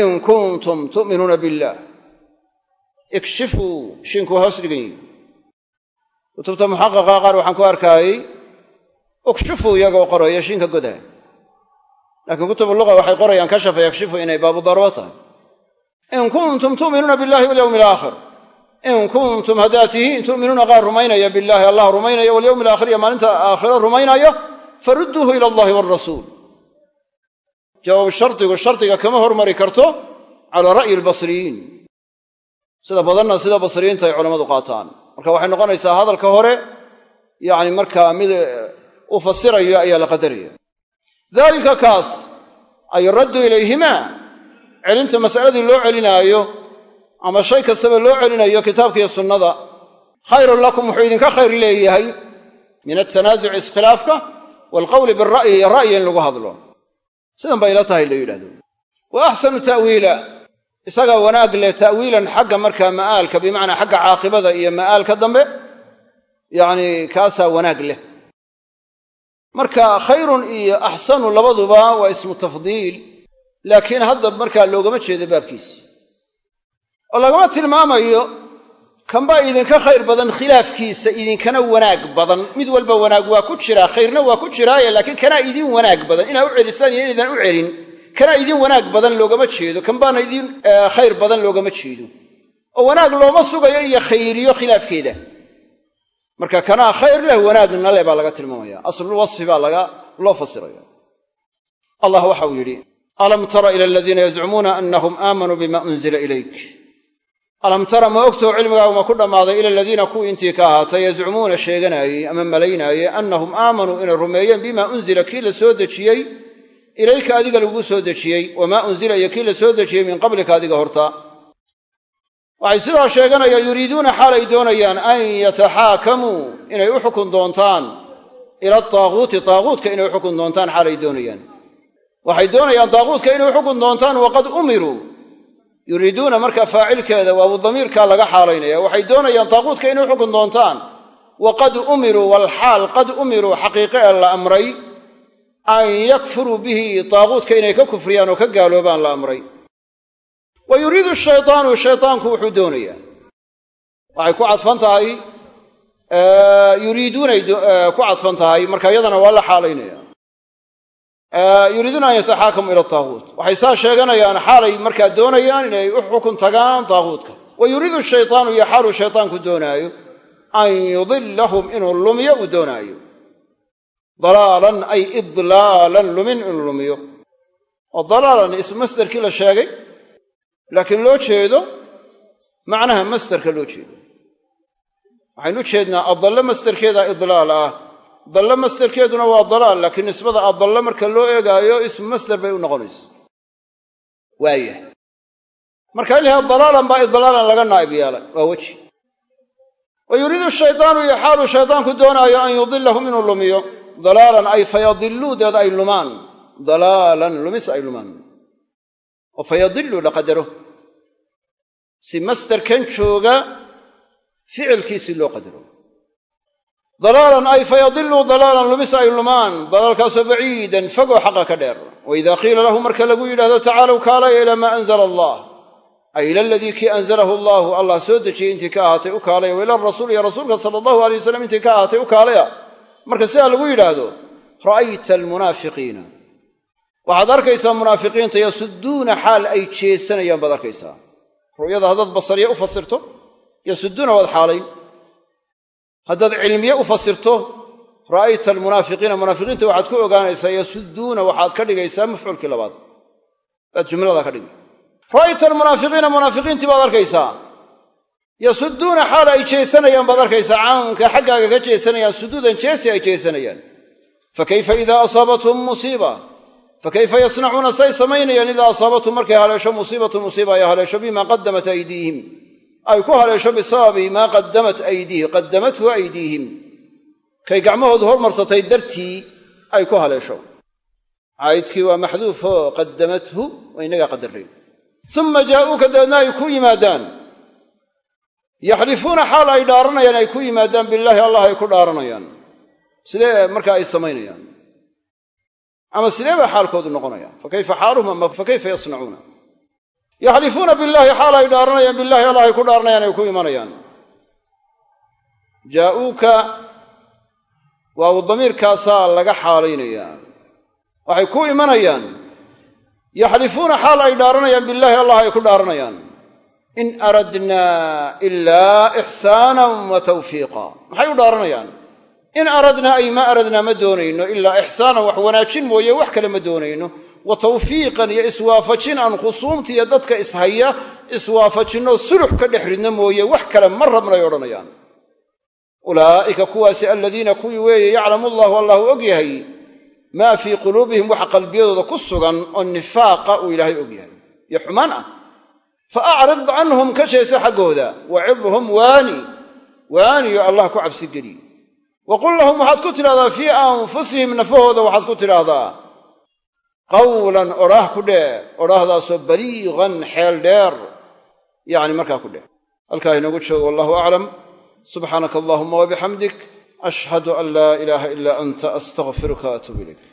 In kuntum tu'minuuna billaah ikshifuu shinku hoos dhigan yihi kutubta muxaqaqa qaar waxaan ku arkaayey ukshifuu iyagoo qoraya shinka godaa. Laakiin kutubu luqa waxay qorayaan kashafa yakshifu inay baabu darbo tahay. In kuntum tu'minuuna billahi walyowmi alaakhir in kuntum haddaad tihiin tu'minuuna qaar rumaynaya billaahi allah rumaynaya walyowmi alaakhir iyo maalinta aakhiro rumaynaya farudduuhu ila allahi waalrasuul jawaab shardigu shardiga kama hormari karto calaa ra'yi albasriyiin. Sida badanna sida basriyiinta ay culammadu qaataan. Marka waxay noqonaysaa hadalka hore yacni markaa mid u fasirayo ayaa la qadaraya. Daalika kaas ay raddu ilayhimaa celinta mas'aladii loo celinaayo ama shay kastaba loo celinayo kitaabka iyo sunnada khayrun lakum wuxuu idinka khayr leeyahay. Min altanaasuci iskhilaafka waalqowli bira'yi iyo ra'yi in lagu hadlo. Sidan bay ila tahay la yidhahdo wa axsanu ta'wiila isagaa wanaag leh ta'wiilan xagga markaa ma'aalka bimacnaa xagga caaqibada iyo ma'aalka dambe yacni kaasaa wanaag leh. Marka khayrun iyo axsanu labaduba waa ismu tafdiil laakiin hadda markaa loogama jeedo baabkiisi oo lagama tilmaamayo kanbaa idinka khayr badan khilaafkiisa idinkana wanaag badan. Mid walba wanaag waa ku jiraa khayrna waa ku jiraaye laakiin kanaa idin wanaag badan. Inaa u celisaan iyo inaydaan u celin kanaa idin wanaag badan loogama jeedo. Kan baana idin khayr badan loogama jeedo. Oo wanaag looma sugayo iyo khayriyo khilaafkeeda. Marka kanaa khayr leh wanaagna leh baa laga tilmaamaya aslulwasfi baa laga loo fasiraya allah waxa uu yidhi alam tara ila aladiina yazcumuuna anahum aamanuu bima unzila ilayk alam tara ma ogtoo cilmigaagu ma ku dhammaaday ila aladiina kuwii intii ka ahaatay yazcumuuna sheeganaayey ama malaynaayey annahum aamanuu inay rumeeyeen bima unzila kii la soo dejiyey ilayka adiga lagu soo dejiyey wamaa unzila iyo kii la soo dejiyey min qablika adiga horta waxay sidaa sheeganayaan yuriiduuna xaal ay doonayaan an yataxaakamuu inay u xukun doontaan ila taaguuti taaguutka inay u xukun doontaan xaal ay doonayaan waxay doonayaan taaguutka inay u xukun doontaan waqad umiruu yuriiduuna markaa faacilkeeda waabu damiirkaa laga xaalaynaya. Waxay doonayaan taaguutka inay xukun doontaan. Waqad umiruu walxaal qad umiruu xaqiiqe ee la amray an yakfuruu bihi taaguutka inay ka kufriyaan oo ka gaaloobaan la amray. Wa yuriidu shaytaanu shaytaanku wuxuu doonayaa. Waxay ku cadfan tahay yuriiduunay ku cadfan tahay marka iyadana waa la xaalaynaya yuriiduuna an yataxaakamu ila taaguut. Waxay saa sheeganayaan xaalay markaa doonayaan inay u xukun tagaan taaguutka. Wa yuriidu shaytaanu iyo xaaluu shaytaanku doonaayo an yudilahum inuu lumiyo uu doonaayo. Dalaalan ay idlaalan lumin inuu lumiyo. Dalaalan ismu masderkii la sheegay laakiin loo jeedo macnaha masderka loo jeedo. Waxaynu u jeednaa addalle masderkeeda idlaal ah dalle masderkeeduna waa dalaal laakiin nisbada addalle marka loo eegaayo ismu masder bay u noqonaysa. Waayah marka in dalaalan baa idlaalan laga naa'ib yeelay waa weji. Wa yuriidu shaytaanu iyo xaaluu shaytaanku doonaayo an yudilahum inuu lumiyo. Dalaalan ay fayadilluu deed ay lumaan. Dalaalan lumis ay lumaan. Oo fayadillu la qadaro si masderkan jooga ficilkiisii loo qadaro dalaalan ay fayadiluu dalaalan lumis ay lumaan. Dalaalkaasoo baciidan fogoo xaqa ka dheer. Wa idaa qiila lahu marka lagu yidhahdo tacaalow kaalaya ilaa maa anzala allah. Ay ila aladii kii anzalahu allaahu allah soo dejiyey intii ka ahaatay u kaalaya. Wa ila rasuul iyo rasuulka sala allahu alay wasalam intii ka ahaatay u kaalaya. Marka sidaa lagu yidhaahdo ra'ayta almunaafiqiina. Waxaad arkaysaa munaafiqiinta yasuduuna xaal ay jeesanayaan baad arkaysaa. Ru'yada haddaad basariye u fasirto yasuduuna waad xaalayn haddaad cilmiye u fasirto ra'ayta almunaafiqiina munaafiqiinta waxaad ku ogaanaysaa yasuduuna waxaad ka dhigaysaa mafcuulkii labaad. Baad jumlada ka dhigi. Ra'ayta almunaafiqiina munaafiqiintii baad arkaysaa. Yasuduuna xaal ay jeesanayaan baad arkaysaa. Caamka xaggaaga ka jeesanayaan suduudan jeesi ay jeesanayaan. Fa kayfa idaa asaabathum musiiba? Fakayfa yasnacuuna say samaynayaan idaa asaabathum markay haleesho musiibatu musiiba ay haleesho bimaa qadamat aydiihim ay ku haleesho bisababi maa qadamat aydiihim qadamathu aydiihim. Kay gacmahoodu hormarsatay dartii ay ku haleesho caydkii waa maxduufo qadamathu waa inagaa qadarray uma jaa'uuka dabeedna ay ku yimaadaan. Yaxlifuuna xaal ay dhaaranayaan ay ku yimaadaan billaahi allah ay ku dhaaranayaan. Sidee markaa ay samaynayaan? Ama sidee baa xaalkoodu noqonaya fa kayfa xaaluhum yaxlifuuna billaahi xaal ay dhaaranayaan billahi allah ay ku dhaaranayaan ay ku imanayaan jaa'uuka waaw damiirkaasaa laga xaalaynayaa waxay ku imanayaan yaxlifuuna xaal ay dhaaranayaan billaahi allah ay ku dhaaranayaan in aradnaa ilaa ixsaanan wa tawfiiqa maxay u dhaaranayaan in aradnaa ay ma aradnaa ma doonayno ilaa ixsaanan wax wanaajin mooye wax kale ma doonayno wa tawfiiqan iyo iswaafajin aan khusuumta iyo dadka ishaya iswaafajinoo sulux ka dhex ridna mooye wax kale ma rabnay odhanayaan. Ulaa'ika kuwaasi aladiina kuwii weeye yaclamu allahu allahu og yahay maa fii quluubihim waxa qalbiyadooda ku sugan oo nifaaqa uu ilaahay og yahay. Iyo xumaan ah. Fa acrid canhum ka sheeso xaggooda wacidhum waani waaniyo allah ku cabsigeli. Wa qul lahum waxaad ku tidhahdaa fii anfusihim nafahooda waxaad ku tidhaahdaa qawlan odhaah ku dheh odhaahdaasoo baliiqan xeel dheer yacni markaa ku dheh. Halkaa inoogu joogo wallahu aclam. Subxaanaka allahuma wabixamdik ashhadu an laa ilaaha ilaa anta astaqfiruka atuub ilayk